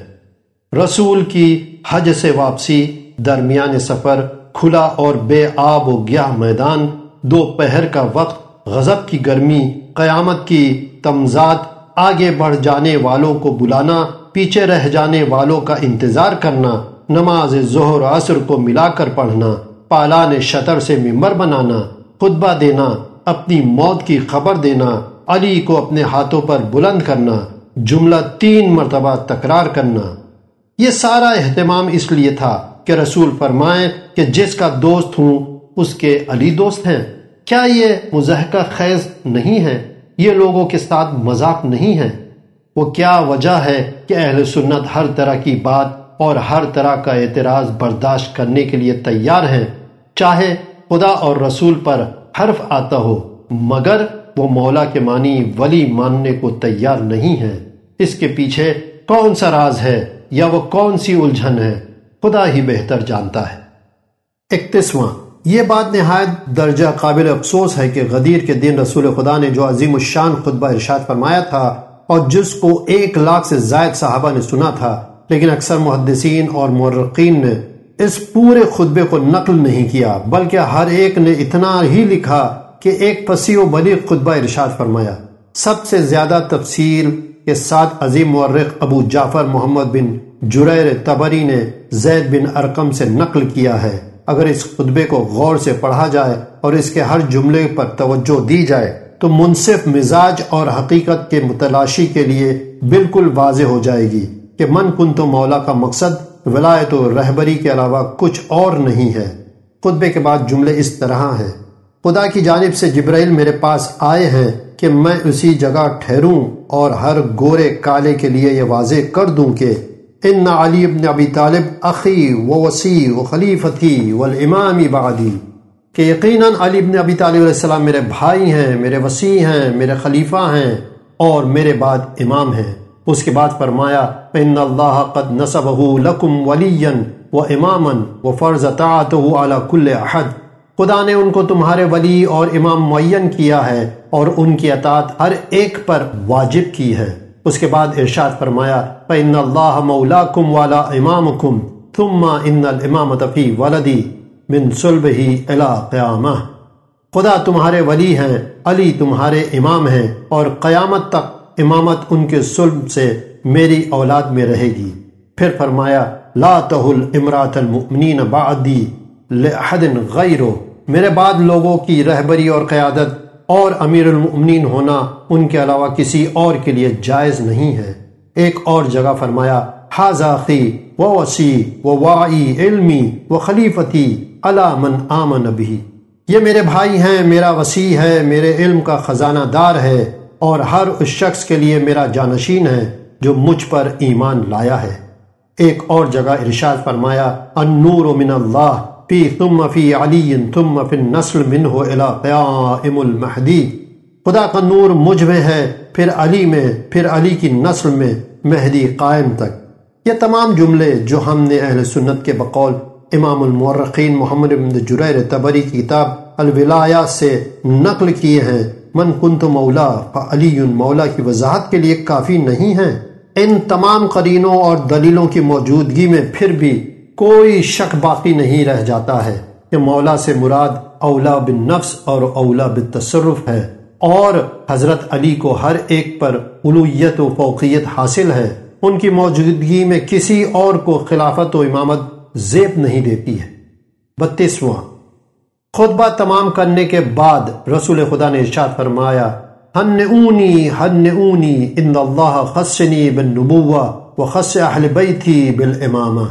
رسول کی حج سے واپسی، درمیان سفر، کھلا اور بے آب و گیاہ میدان دو پہر کا وقت، غضب کی گرمی، قیامت کی تمزاد، آگے بڑھ جانے والوں کو بلانا، پیچھے رہ جانے والوں کا انتظار کرنا، نماز ظہر عصر کو ملا کر پڑھنا۔ پالان شطر سے ممبر بنانا، خطبہ دینا، اپنی موت کی خبر دینا، علی کو اپنے ہاتھوں پر بلند کرنا، جملہ تین مرتبہ تکرار کرنا۔ یہ سارا اہتمام اس لیے تھا کہ رسول فرمائیں کہ جس کا دوست ہوں، اس کے علی دوست ہیں۔ کیا یہ مزحقہ خیز نہیں ہے؟ یہ لوگوں کے ساتھ مذاق نہیں ہے۔ وہ کیا وجہ ہے کہ اہل سنت ہر طرح کی بات اور ہر طرح کا اعتراض برداشت کرنے کے لیے تیار ہیں؟ چاہے خدا اور رسول پر حرف آتا ہو، مگر وہ مولا کے معنی ولی ماننے کو تیار نہیں ہے۔ اس کے پیچھے کون سا راز ہے یا وہ کون سی الجھن ہے، خدا ہی بہتر جانتا ہے۔ اکتیسواں، یہ بات نہایت درجہ قابل افسوس ہے کہ غدیر کے دن رسول خدا نے جو عظیم الشان خطبہ ارشاد فرمایا تھا اور جس کو ایک لاکھ سے زائد صحابہ نے سنا تھا، لیکن اکثر محدثین اور مرقین نے اس پورے خطبے کو نقل نہیں کیا، بلکہ ہر ایک نے اتنا ہی لکھا کہ ایک پسی و بلی خطبہ ارشاد فرمایا۔ سب سے زیادہ تفصیل کے ساتھ عظیم مورخ ابو جعفر محمد بن جریر تبری نے زید بن ارکم سے نقل کیا ہے۔ اگر اس خطبے کو غور سے پڑھا جائے اور اس کے ہر جملے پر توجہ دی جائے، تو منصف مزاج اور حقیقت کے متلاشی کے لیے بالکل واضح ہو جائے گی کہ من کن تو مولا کا مقصد ولایت و رہبری کے علاوہ کچھ اور نہیں ہے۔ خطبے کے بعد جملے اس طرح ہیں۔ خدا کی جانب سے جبرائیل میرے پاس آئے ہیں کہ میں اسی جگہ ٹھہروں اور ہر گورے کالے کے لیے یہ واضح کر دوں کہ ان علی ابن ابی طالب اخی و وسیع و خلیفتی والامام بعدی۔ کہ یقیناً علی ابن ابی طالب علیہ السلام میرے بھائی ہیں، میرے وسیع ہیں، میرے خلیفہ ہیں اور میرے بعد امام ہیں۔ اس کے بعد فرمایا، ان اللہ قد نصبہ لکم ولیا و اماما و فرض طاعتہ علی کل احد. خدا نے ان کو تمہارے ولی اور امام معین کیا ہے اور ان کی اطاعت ہر ایک پر واجب کی ہے۔ اس کے بعد ارشاد فرمایا، فَإِنَّ اللَّهَ مَوْلَاكُمْ وَعَلَى إِمَامُكُمْ ثُمَّ إِنَّ الْإِمَامَةَ فِي وَلَدِي مِن صُلْبِهِ إِلَىٰ قِيَامَةِ. خدا تمہارے ولی ہیں، علی تمہارے امام ہیں اور قیامت تک امامت ان کے صلب سے میری اولاد میں رہے گی۔ پھر فرمایا، لا تہل امرات المؤمنین بعدی لأحد غیرو میرے بعد لوگوں کی رہبری اور قیادت اور امیر المؤمنین ہونا ان کے علاوہ کسی اور کے لیے جائز نہیں ہے۔ ایک اور جگہ فرمایا حاضی و وسیع و وائی علمی و خلیفتی علا من آمن بھی یہ میرے بھائی ہیں، میرا وسیع ہے، میرے علم کا خزانہ دار ہے۔ اور ہر اس شخص کے لیے میرا جانشین ہے جو مجھ پر ایمان لایا ہے۔ ایک اور جگہ ارشاد فرمایا، النور من اللہ، فی ثم فی علی، ثم فی النسل منہ الى قیام المہدی۔ خدا کا نور مجھ میں ہے، پھر علی میں، پھر علی کی نسل میں، مہدی قائم تک۔ یہ تمام جملے جو ہم نے اہل سنت کے بقول امام المورخین محمد بن جریر تبری کی کتاب الولایات سے نقل کیے ہیں من کنت مولا فعلی مولا کی وضاحت کے لیے کافی نہیں ہیں۔ ان تمام قرینوں اور دلیلوں کی موجودگی میں پھر بھی کوئی شک باقی نہیں رہ جاتا ہے کہ مولا سے مراد اولا بن نفس اور اولا بن تصرف ہے۔ اور حضرت علی کو ہر ایک پر علویت و فوقیت حاصل ہے۔ ان کی موجودگی میں کسی اور کو خلافت و امامت زیب نہیں دیتی ہے۔ بتیسواں خطبہ تمام کرنے کے بعد رسول خدا نے ارشاد فرمایا، ہن اونی ہن اونی، ان اللہ خسنی بن نبوہ و خس اہل بیتی بالامامہ۔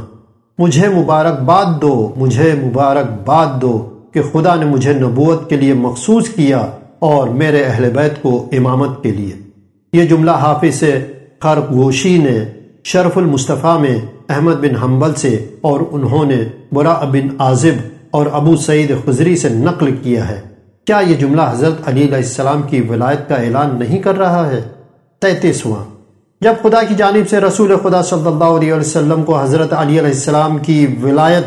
مجھے مبارک باد دو، مجھے مبارک باد دو کہ خدا نے مجھے نبوت کے لیے مخصوص کیا اور میرے اہل بیت کو امامت کے لیے۔ یہ جملہ حافظ خرگوشی نے شرف المصطفیٰ میں احمد بن حنبل سے اور انہوں نے برا بن عازب اور ابو سعید خزری سے نقل کیا ہے۔ کیا یہ جملہ حضرت علی علیہ السلام کی ولایت کا اعلان نہیں کر رہا ہے؟ تینتیسواں۔ جب خدا کی جانب سے رسول خدا صلی اللہ علیہ وسلم کو حضرت علی علیہ السلام کی ولایت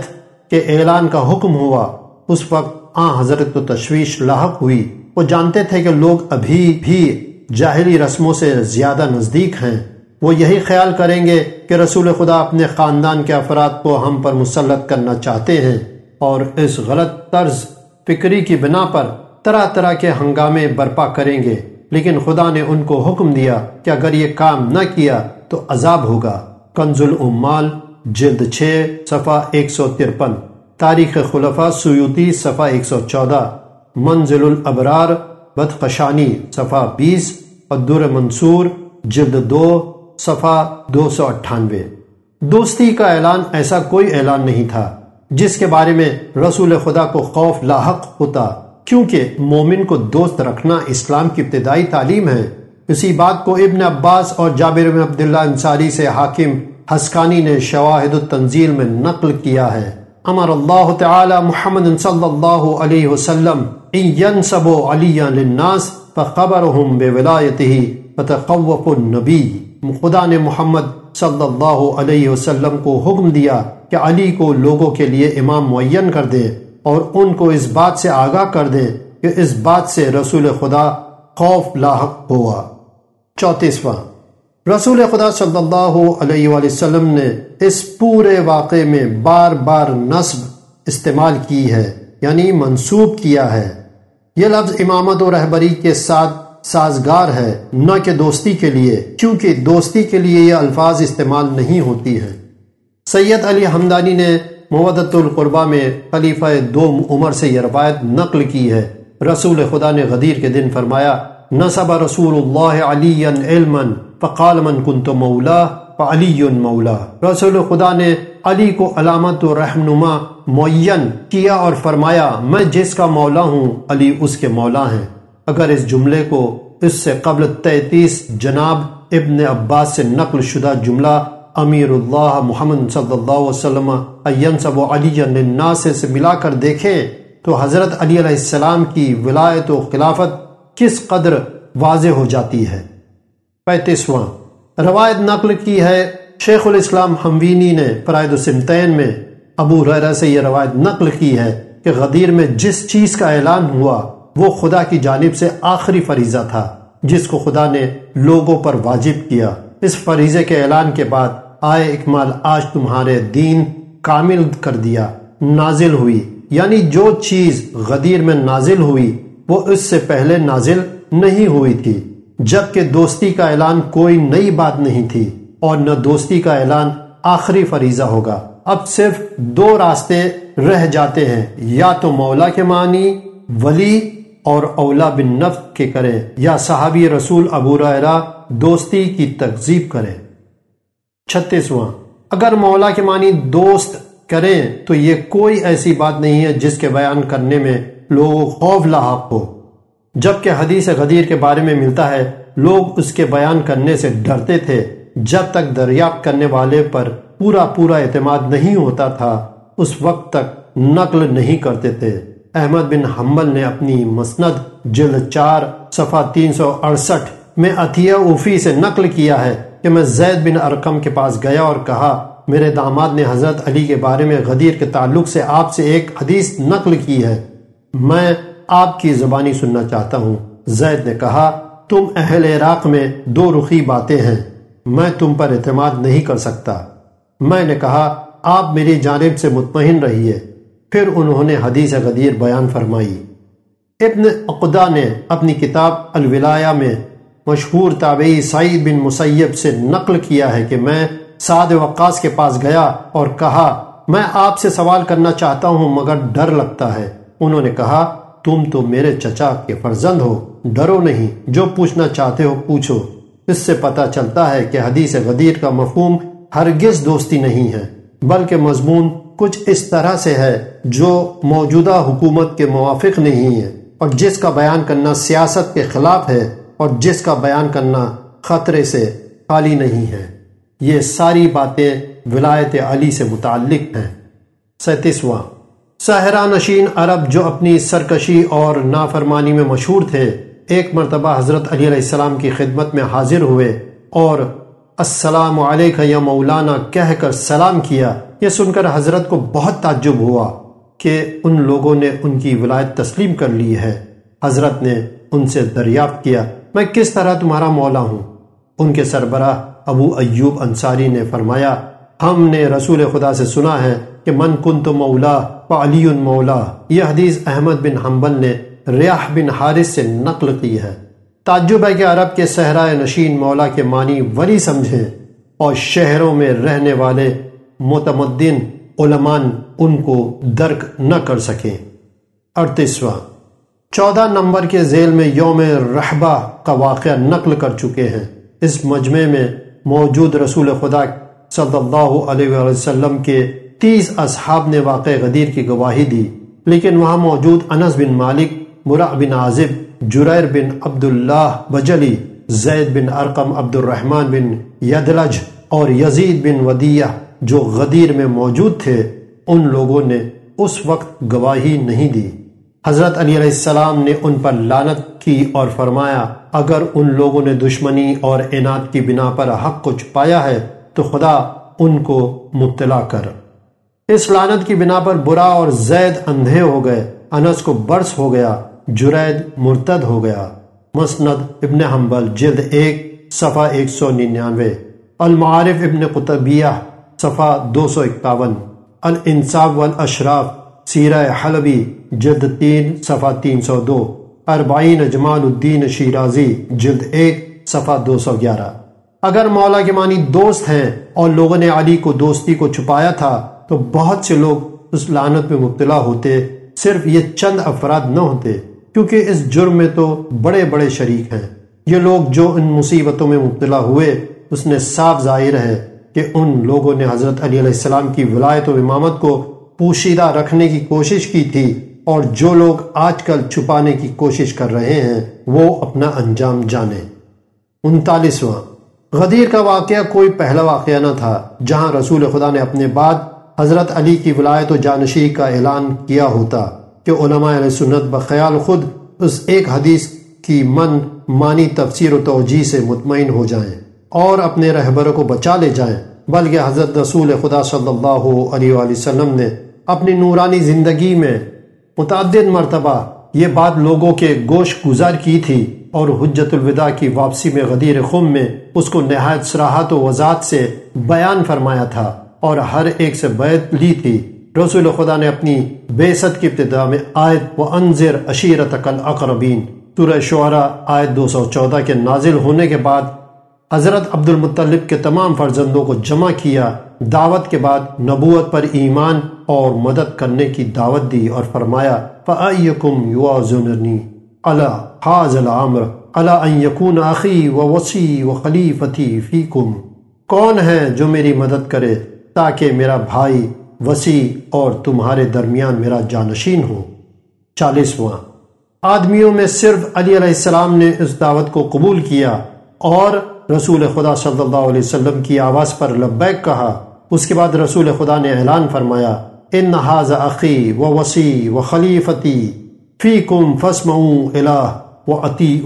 کے اعلان کا حکم ہوا، اس وقت آن حضرت کو تشویش لاحق ہوئی۔ وہ جانتے تھے کہ لوگ ابھی بھی جاہلی رسموں سے زیادہ نزدیک ہیں۔ وہ یہی خیال کریں گے کہ رسول خدا اپنے خاندان کے افراد کو ہم پر مسلط کرنا چاہتے ہیں۔ اور اس غلط طرز فکری کی بنا پر طرح طرح کے ہنگامے برپا کریں گے۔ لیکن خدا نے ان کو حکم دیا کہ اگر یہ کام نہ کیا تو عذاب ہوگا۔ کنز العمال، جلد چھ، صفحہ ایک سو ترپن۔ تاریخ خلفہ سیوتی صفحہ ایک سو چودہ۔ منزل الابرار، بدخشانی، صفحہ بیس۔ اور منصور، جلد دو، صفحہ دو سو اٹھانوے۔ دوستی کا اعلان ایسا کوئی اعلان نہیں تھا۔ جس کے بارے میں رسول خدا کو خوف لاحق ہوتا، کیونکہ مومن کو دوست رکھنا اسلام کی ابتدائی تعلیم ہے۔ اسی بات کو ابن عباس اور جابر بن عبداللہ انصاری سے حاکم حسکانی نے شواہد التنزیل میں نقل کیا ہے۔ امر اللہ تعالی محمد صلی اللہ علیہ وسلم ان ینصبو علی للناس فخبرهم بولایته فتخوف النبی۔ خدا نے محمد صلی اللہ علیہ وسلم کو حکم دیا کہ علی کو لوگوں کے لیے امام معین کر دے اور ان کو اس بات سے آگاہ کر دیں کہ اس بات سے رسول خدا خوف لاحق ہوا۔ چوتیسواں، رسول خدا صلی اللہ علیہ وآلہ وسلم نے اس پورے واقعے میں بار بار نصب استعمال کی ہے یعنی منسوب کیا ہے۔ یہ لفظ امامت و رہبری کے ساتھ سازگار ہے، نہ کہ دوستی کے لیے، کیونکہ دوستی کے لیے یہ الفاظ استعمال نہیں ہوتی ہیں سید علی حمدانی نے مودت القربہ میں خلیفہ دوم عمر سے یہ روایت نقل کی ہے۔ رسول خدا نے غدیر کے دن فرمایا، نصب رسول اللہ علی علما، فقال من کنت مولا، فعلی مولا۔ رسول خدا نے علی کو علامت و رحمنما معین کیا اور فرمایا، میں جس کا مولا ہوں، علی اس کے مولا ہیں۔ اگر اس جملے کو اس سے قبل تینتیس جناب ابن عباس سے نقل شدہ جملہ امیر اللہ محمد صلی اللہ علیہ وسلم سب علی الناس سے ملا کر دیکھیں تو حضرت علی علیہ السلام کی ولایت و خلافت کس قدر واضح ہو جاتی ہے۔ پینتیسواں، روایت نقل کی ہے، شیخ الاسلام حموینی نے فرائد السمتین میں ابو ریرہ سے یہ روایت نقل کی ہے کہ غدیر میں جس چیز کا اعلان ہوا وہ خدا کی جانب سے آخری فریضہ تھا، جس کو خدا نے لوگوں پر واجب کیا۔ اس فریضے کے اعلان کے بعد آئے اکمال آج تمہارے دین کامل کر دیا، نازل ہوئی۔ یعنی جو چیز غدیر میں نازل ہوئی، وہ اس سے پہلے نازل نہیں ہوئی تھی، جبکہ دوستی کا اعلان کوئی نئی بات نہیں تھی، اور نہ دوستی کا اعلان آخری فریضہ ہوگا۔ اب صرف دو راستے رہ جاتے ہیں، یا تو مولا کے معنی، ولی اور اولا بن نفت کے کریں یا صحابی رسول ابو رائرہ دوستی کی تکذیب کریں۔ چھتیسواں، اگر مولا کے معنی دوست کریں تو یہ کوئی ایسی بات نہیں ہے جس کے بیان کرنے میں لوگ خوف لاحق ہو۔ جبکہ حدیث غدیر کے بارے میں ملتا ہے، لوگ اس کے بیان کرنے سے ڈرتے تھے۔ جب تک دریافت کرنے والے پر پورا پورا اعتماد نہیں ہوتا تھا، اس وقت تک نقل نہیں کرتے تھے۔ احمد بن حنبل نے اپنی مسند جلد چار، صفحہ تین سو اڑسٹھ میں عطیہ اوفی سے نقل کیا ہے کہ میں زید بن ارقم کے پاس گیا اور کہا، میرے داماد نے حضرت علی کے بارے میں غدیر کے تعلق سے آپ سے ایک حدیث نقل کی ہے۔ میں آپ کی زبانی سننا چاہتا ہوں۔ زید نے کہا، تم اہل عراق میں دو رخی باتیں ہیں، میں تم پر اعتماد نہیں کر سکتا۔ میں نے کہا، آپ میری جانب سے مطمئن رہیے۔ پھر انہوں نے حدیث غدیر بیان فرمائی۔ ابن اقدا نے اپنی کتاب الولایہ میں مشہور تابعی سعید بن مسیب سے نقل کیا ہے کہ میں سعد وقاص کے پاس گیا اور کہا، میں آپ سے سوال کرنا چاہتا ہوں مگر ڈر لگتا ہے۔ انہوں نے کہا، تم تو میرے چچا کے فرزند ہو، ڈرو نہیں، جو پوچھنا چاہتے ہو پوچھو۔ اس سے پتا چلتا ہے کہ حدیث غدیر کا مفہوم ہرگز دوستی نہیں ہے، بلکہ مضمون کچھ اس طرح سے ہے جو موجودہ حکومت کے موافق نہیں ہے۔ اور جس کا بیان کرنا سیاست کے خلاف ہے اور جس کا بیان کرنا خطرے سے خالی نہیں ہے۔ یہ ساری باتیں ولایت علی سے متعلق ہیں۔ سینتیسواں صحرا نشین عرب جو اپنی سرکشی اور نافرمانی میں مشہور تھے، ایک مرتبہ حضرت علی علیہ السلام کی خدمت میں حاضر ہوئے اور السلام علیکہ یا مولانا کہہ کر سلام کیا۔ یہ سن کر حضرت کو بہت تعجب ہوا کہ ان لوگوں نے ان کی ولایت تسلیم کر لی ہے۔ حضرت نے ان سے دریافت کیا، میں کس طرح تمہارا مولا ہوں؟ ان کے سربراہ ابو ایوب انصاری نے فرمایا، ہم نے رسول خدا سے سنا ہے کہ من کن تو مولا علی مولا۔ یہ حدیث احمد بن حنبل نے ریاح بن حارث سے نقل کی ہے۔ تعجب ہے کہ عرب کے صحرائے نشین مولا کے معنی ولی سمجھیں اور شہروں میں رہنے والے متمدن علمان ان کو درک نہ کر سکیں اڑتیسواں، چودہ نمبر کے ذیل میں یوم رحبہ کا واقعہ نقل کر چکے ہیں۔ اس مجمع میں موجود رسول خدا صلی اللہ علیہ وسلم کے تیس اصحاب نے واقع غدیر کی گواہی دی۔ لیکن وہاں موجود انس بن مالک مرا بن عازب، جریر بن عبداللہ بجلی، زید بن ارقم عبد الرحمن بن یدلج اور یزید بن ودیہ جو غدیر میں موجود تھے، ان لوگوں نے اس وقت گواہی نہیں دی۔ حضرت علی علیہ السلام نے ان پر لانت کی اور فرمایا، اگر ان لوگوں نے دشمنی اور انعت کی بنا پر حق کو چھپایا ہے، تو خدا ان کو مبتلا کر۔ اس لانت کی بنا پر برا اور زید اندھے ہو گئے، انس کو برس ہو گیا، جرید مرتد ہو گیا۔ مسند ابن حنبل، جلد ایک، صفحہ ایک سو ننانوے۔ المعارف ابن قطبیہ صفحہ دو سو اکاون الانصاف والاشراف، سیرہ حلبی، جلد تین، صفحہ تین سو دو۔ اربعین جمال الدین شیرازی، جلد ایک، صفحہ دو سو گیارہ۔ اگر مولا کے معنی دوست ہیں اور لوگوں نے علی کو دوستی کو چھپایا تھا، تو بہت سے لوگ اس لعنت میں مبتلا ہوتے، صرف یہ چند افراد نہ ہوتے، کیونکہ اس جرم میں تو بڑے بڑے شریک ہیں۔ یہ لوگ جو ان مصیبتوں میں مبتلا ہوئے، اس نے صاف ظاہر ہے۔ کہ ان لوگوں نے حضرت علی علیہ السلام کی ولایت و امامت کو پوشیدہ رکھنے کی کوشش کی تھی اور جو لوگ آج کل چھپانے کی کوشش کر رہے ہیں، وہ اپنا انجام جانے۔ انتالیسواں۔ غدیر کا واقعہ کوئی پہلا واقعہ نہ تھا، جہاں رسول خدا نے اپنے بعد حضرت علی کی ولایت و جانشی کا اعلان کیا ہوتا کہ علماء علیہ سنت بخیال خود اس ایک حدیث کی من مانی تفسیر و توجہ سے مطمئن ہو جائیں۔ اور اپنے رہبروں کو بچا لے جائیں۔ بلکہ حضرت رسول خدا صلی اللہ علیہ وآلہ وسلم نے اپنی نورانی زندگی میں متعدد مرتبہ یہ بات لوگوں کے گوش گزار کی تھی اور حجت الوداع کی واپسی میں غدیر خم میں اس کو نہایت سراحت و وضاحت سے بیان فرمایا تھا اور ہر ایک سے بیعت لی تھی۔ رسول خدا نے اپنی بیست کی ابتدا میں آیت و انضر عشیرت الاقربین سورہ شعرا آیت دو سو چودہ کے نازل ہونے کے بعد حضرت عبد المطلب کے تمام فرزندوں کو جمع کیا، دعوت کے بعد نبوت پر ایمان اور مدد کرنے کی دعوت دی اور فرمایا فَأَيَّكُمْ يُوَازُنَنِي عَلَى حَازَ الْعَمْرِ عَلَى أَن يَكُونَ أَخِي وَوَصِي وَخَلِيفَتِي فِيكُمْ کون ہے جو میری مدد کرے تاکہ میرا بھائی وسیع اور تمہارے درمیان میرا جانشین ہو؟ چالیسواں۔ آدمیوں میں صرف علی علیہ السلام نے اس دعوت کو قبول کیا اور رسول خدا صلی اللہ علیہ وسلم کی آواز پر لبیک کہا۔ اس کے بعد رسول خدا نے اعلان فرمایا، ان عقی و وسیع و خلیفتی فی کم فسم الہ و عطی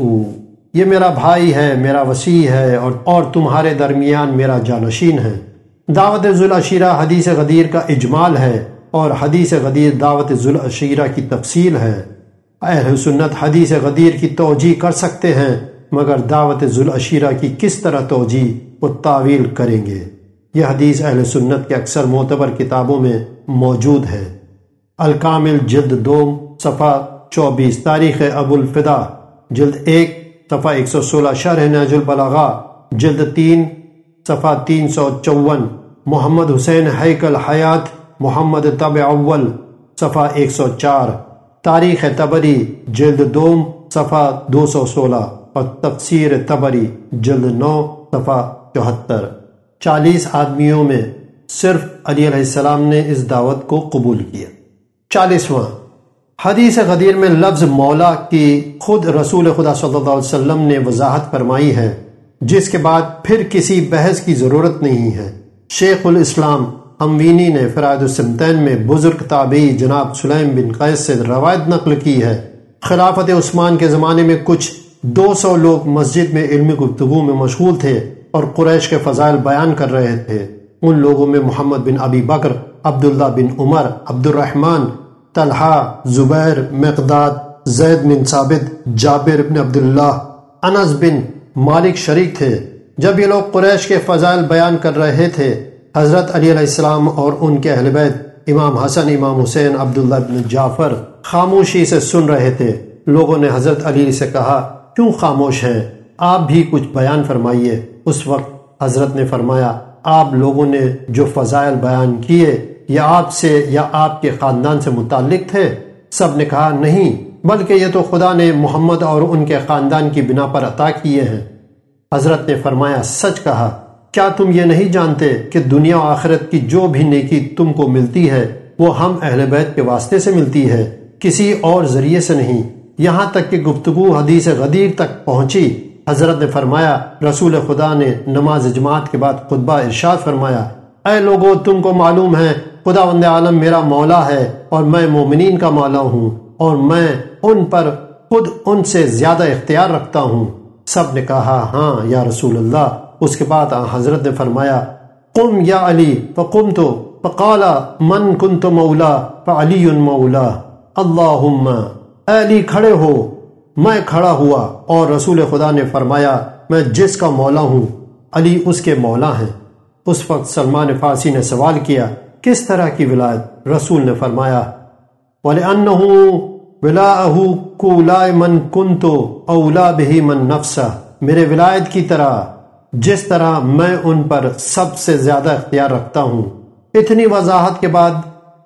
یہ میرا بھائی ہے، میرا وسیع ہے اور اور تمہارے درمیان میرا جانشین ہے۔ دعوت ذوالعشیرہ حدیث غدیر کا اجمال ہے اور حدیث غدیر دعوت ذوالعشیرہ کی تفصیل ہے۔ اہل سنت حدیث غدیر کی توجہ کر سکتے ہیں۔ مگر دعوت ذوالعشیرہ کی کس طرح توجہ و تعویل کریں گے؟ یہ حدیث اہل سنت کے اکثر معتبر کتابوں میں موجود ہے۔ الکامل جلد دوم صفحہ چوبیس، تاریخ ابو الفدا، جلد ایک، صفحہ ایک سو سولہ، شرح ناج البلاغا جلد تین، صفحہ تین سو چون، محمد حسین حیکل حیات، محمد طب اول، صفحہ ایک سو چار۔ تاریخ تبری، جلد دوم صفحہ دو سو سولہ۔ اور تفسیر تبری جلد نو، صفحہ چوہتر۔ چالیس آدمیوں میں صرف علی علیہ السلام نے اس دعوت کو قبول کیا۔ چالیسواں۔ حدیث غدیر میں لفظ مولا کی خود رسول خدا صلی اللہ علیہ وسلم نے وضاحت فرمائی ہے، جس کے بعد پھر کسی بحث کی ضرورت نہیں ہے۔ شیخ الاسلام اموینی نے فرائد السمتین میں بزرگ تابعی جناب سلیم بن قیس سے روایت نقل کی ہے۔ خلافت عثمان کے زمانے میں کچھ دو سو لوگ مسجد میں علمی گفتگو میں مشغول تھے اور قریش کے فضائل بیان کر رہے تھے۔ ان لوگوں میں محمد بن ابی بکر، عبداللہ بن عمر عبد الرحمن طلحہ، زبیر، مقداد، زید بن ثابت، جابر بن عبداللہ، انس بن مالک شریک تھے۔ جب یہ لوگ قریش کے فضائل بیان کر رہے تھے، حضرت علی علیہ السلام اور ان کے اہل بیت، امام حسن، امام حسین، عبداللہ بن جعفر، خاموشی سے سن رہے تھے۔ لوگوں نے حضرت علی سے کہا کیوں خاموش ہیں؟ آپ بھی کچھ بیان فرمائیے۔ اس وقت حضرت نے فرمایا، آپ لوگوں نے جو فضائل بیان کیے، یا آپ سے یا آپ کے خاندان سے متعلق تھے؟ سب نے کہا، نہیں، بلکہ یہ تو خدا نے محمد اور ان کے خاندان کی بنا پر عطا کیے ہیں۔ حضرت نے فرمایا، سچ کہا، کیا تم یہ نہیں جانتے کہ دنیا و آخرت کی جو بھی نیکی تم کو ملتی ہے، وہ ہم اہل بیت کے واسطے سے ملتی ہے؟ کسی اور ذریعے سے نہیں۔ یہاں تک کہ گفتگو حدیث غدیر تک پہنچی۔ حضرت نے فرمایا، رسول خدا نے نماز جماعت کے بعد خطبہ ارشاد فرمایا، اے لوگو، تم کو معلوم ہے خدا وند عالم میرا مولا ہے اور میں مومنین کا مولا ہوں اور میں ان پر خود ان سے زیادہ اختیار رکھتا ہوں۔ سب نے کہا ہاں یا رسول اللہ۔ اس کے بعد حضرت نے فرمایا، قم یا علی فقم تو فقالا من کن تو مولا فعلی مولا۔ اللہم اے علی کھڑے ہو، میں کھڑا ہوا اور رسول خدا نے فرمایا، میں جس کا مولا ہوں، علی اس کے مولا ہیں۔ اس وقت سلمان فارسی نے سوال کیا، کس طرح کی ولایت؟ رسول نے فرمایا، وَلِأَنَّهُ وِلَاءَهُ كُولَائِ مَنْ كُنْتُ أَوْلَا بِهِ مَنْ نَفْسَ میرے ولایت کی طرح، جس طرح میں ان پر سب سے زیادہ اختیار رکھتا ہوں۔ اتنی وضاحت کے بعد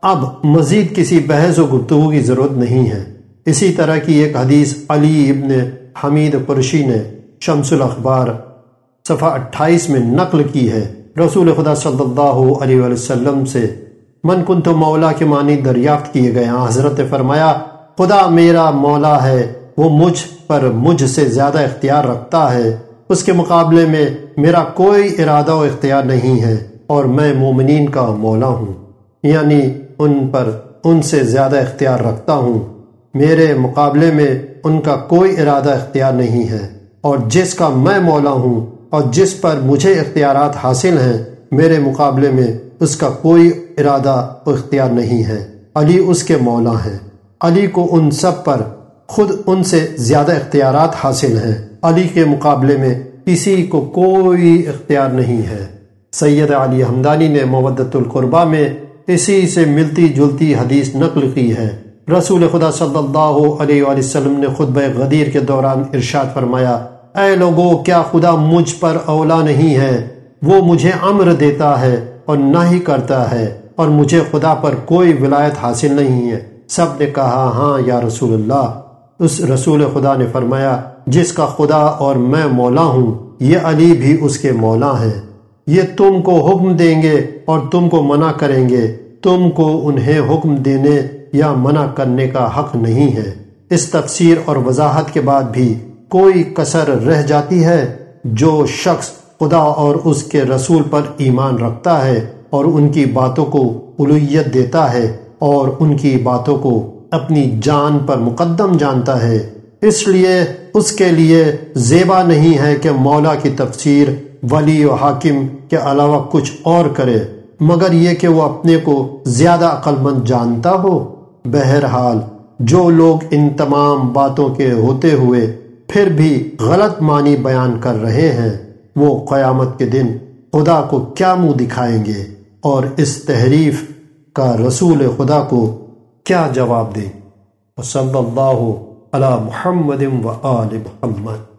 اب مزید کسی بحث و گفتگو کی ضرورت نہیں ہے۔ اسی طرح کی ایک حدیث علی ابن حمید قرشی نے شمس الاخبار صفحہ اٹھائیس میں نقل کی ہے۔ رسول خدا صلی اللہ علیہ وسلم سے من کن تو مولا کے معنی دریافت کیے گئے ہیں۔ حضرت فرمایا، خدا میرا مولا ہے، وہ مجھ پر مجھ سے زیادہ اختیار رکھتا ہے۔ اس کے مقابلے میں میرا کوئی ارادہ و اختیار نہیں ہے اور میں مومنین کا مولا ہوں یعنی ان پر ان سے زیادہ اختیار رکھتا ہوں۔ میرے مقابلے میں ان کا کوئی ارادہ اختیار نہیں ہے۔ اور جس کا میں مولا ہوں اور جس پر مجھے اختیارات حاصل ہیں، میرے مقابلے میں اس کا کوئی ارادہ و اختیار نہیں ہے۔ علی اس کے مولا ہیں۔ علی کو ان سب پر خود ان سے زیادہ اختیارات حاصل ہیں۔ علی کے مقابلے میں کسی کو کوئی اختیار نہیں ہے۔ سید علی حمدانی نے مودت القربہ میں اسی سے ملتی جلتی حدیث نقل کی ہے۔ رسول خدا صلی اللہ علیہ وآلہ وسلم نے خطبہ غدیر کے دوران ارشاد فرمایا، اے لوگو، کیا خدا مجھ پر اولا نہیں ہے؟ وہ مجھے امر دیتا ہے اور نہ ہی کرتا ہے، اور مجھے خدا پر کوئی ولایت حاصل نہیں ہے۔ سب نے کہا ہاں یا رسول اللہ۔ اس رسول خدا نے فرمایا، جس کا خدا اور میں مولا ہوں، یہ علی بھی اس کے مولا ہیں۔ یہ تم کو حکم دیں گے اور تم کو منع کریں گے۔ تم کو انہیں حکم دینے یا منع کرنے کا حق نہیں ہے۔ اس تفسیر اور وضاحت کے بعد بھی کوئی کسر رہ جاتی ہے جو شخص خدا اور اس کے رسول پر ایمان رکھتا ہے اور ان کی باتوں کو الویت دیتا ہے اور ان کی باتوں کو اپنی جان پر مقدم جانتا ہے۔ اس لیے اس کے لیے زیبا نہیں ہے کہ مولا کی تفسیر، ولی و حاکم کے علاوہ کچھ اور کرے، مگر یہ کہ وہ اپنے کو زیادہ عقل مند جانتا ہو۔ بہرحال، جو لوگ ان تمام باتوں کے ہوتے ہوئے پھر بھی غلط معنی بیان کر رہے ہیں، وہ قیامت کے دن خدا کو کیا منہ دکھائیں گے اور اس تحریف کا رسول خدا کو کیا جواب دیں۔ صلی اللہ علی محمد و آل محمد۔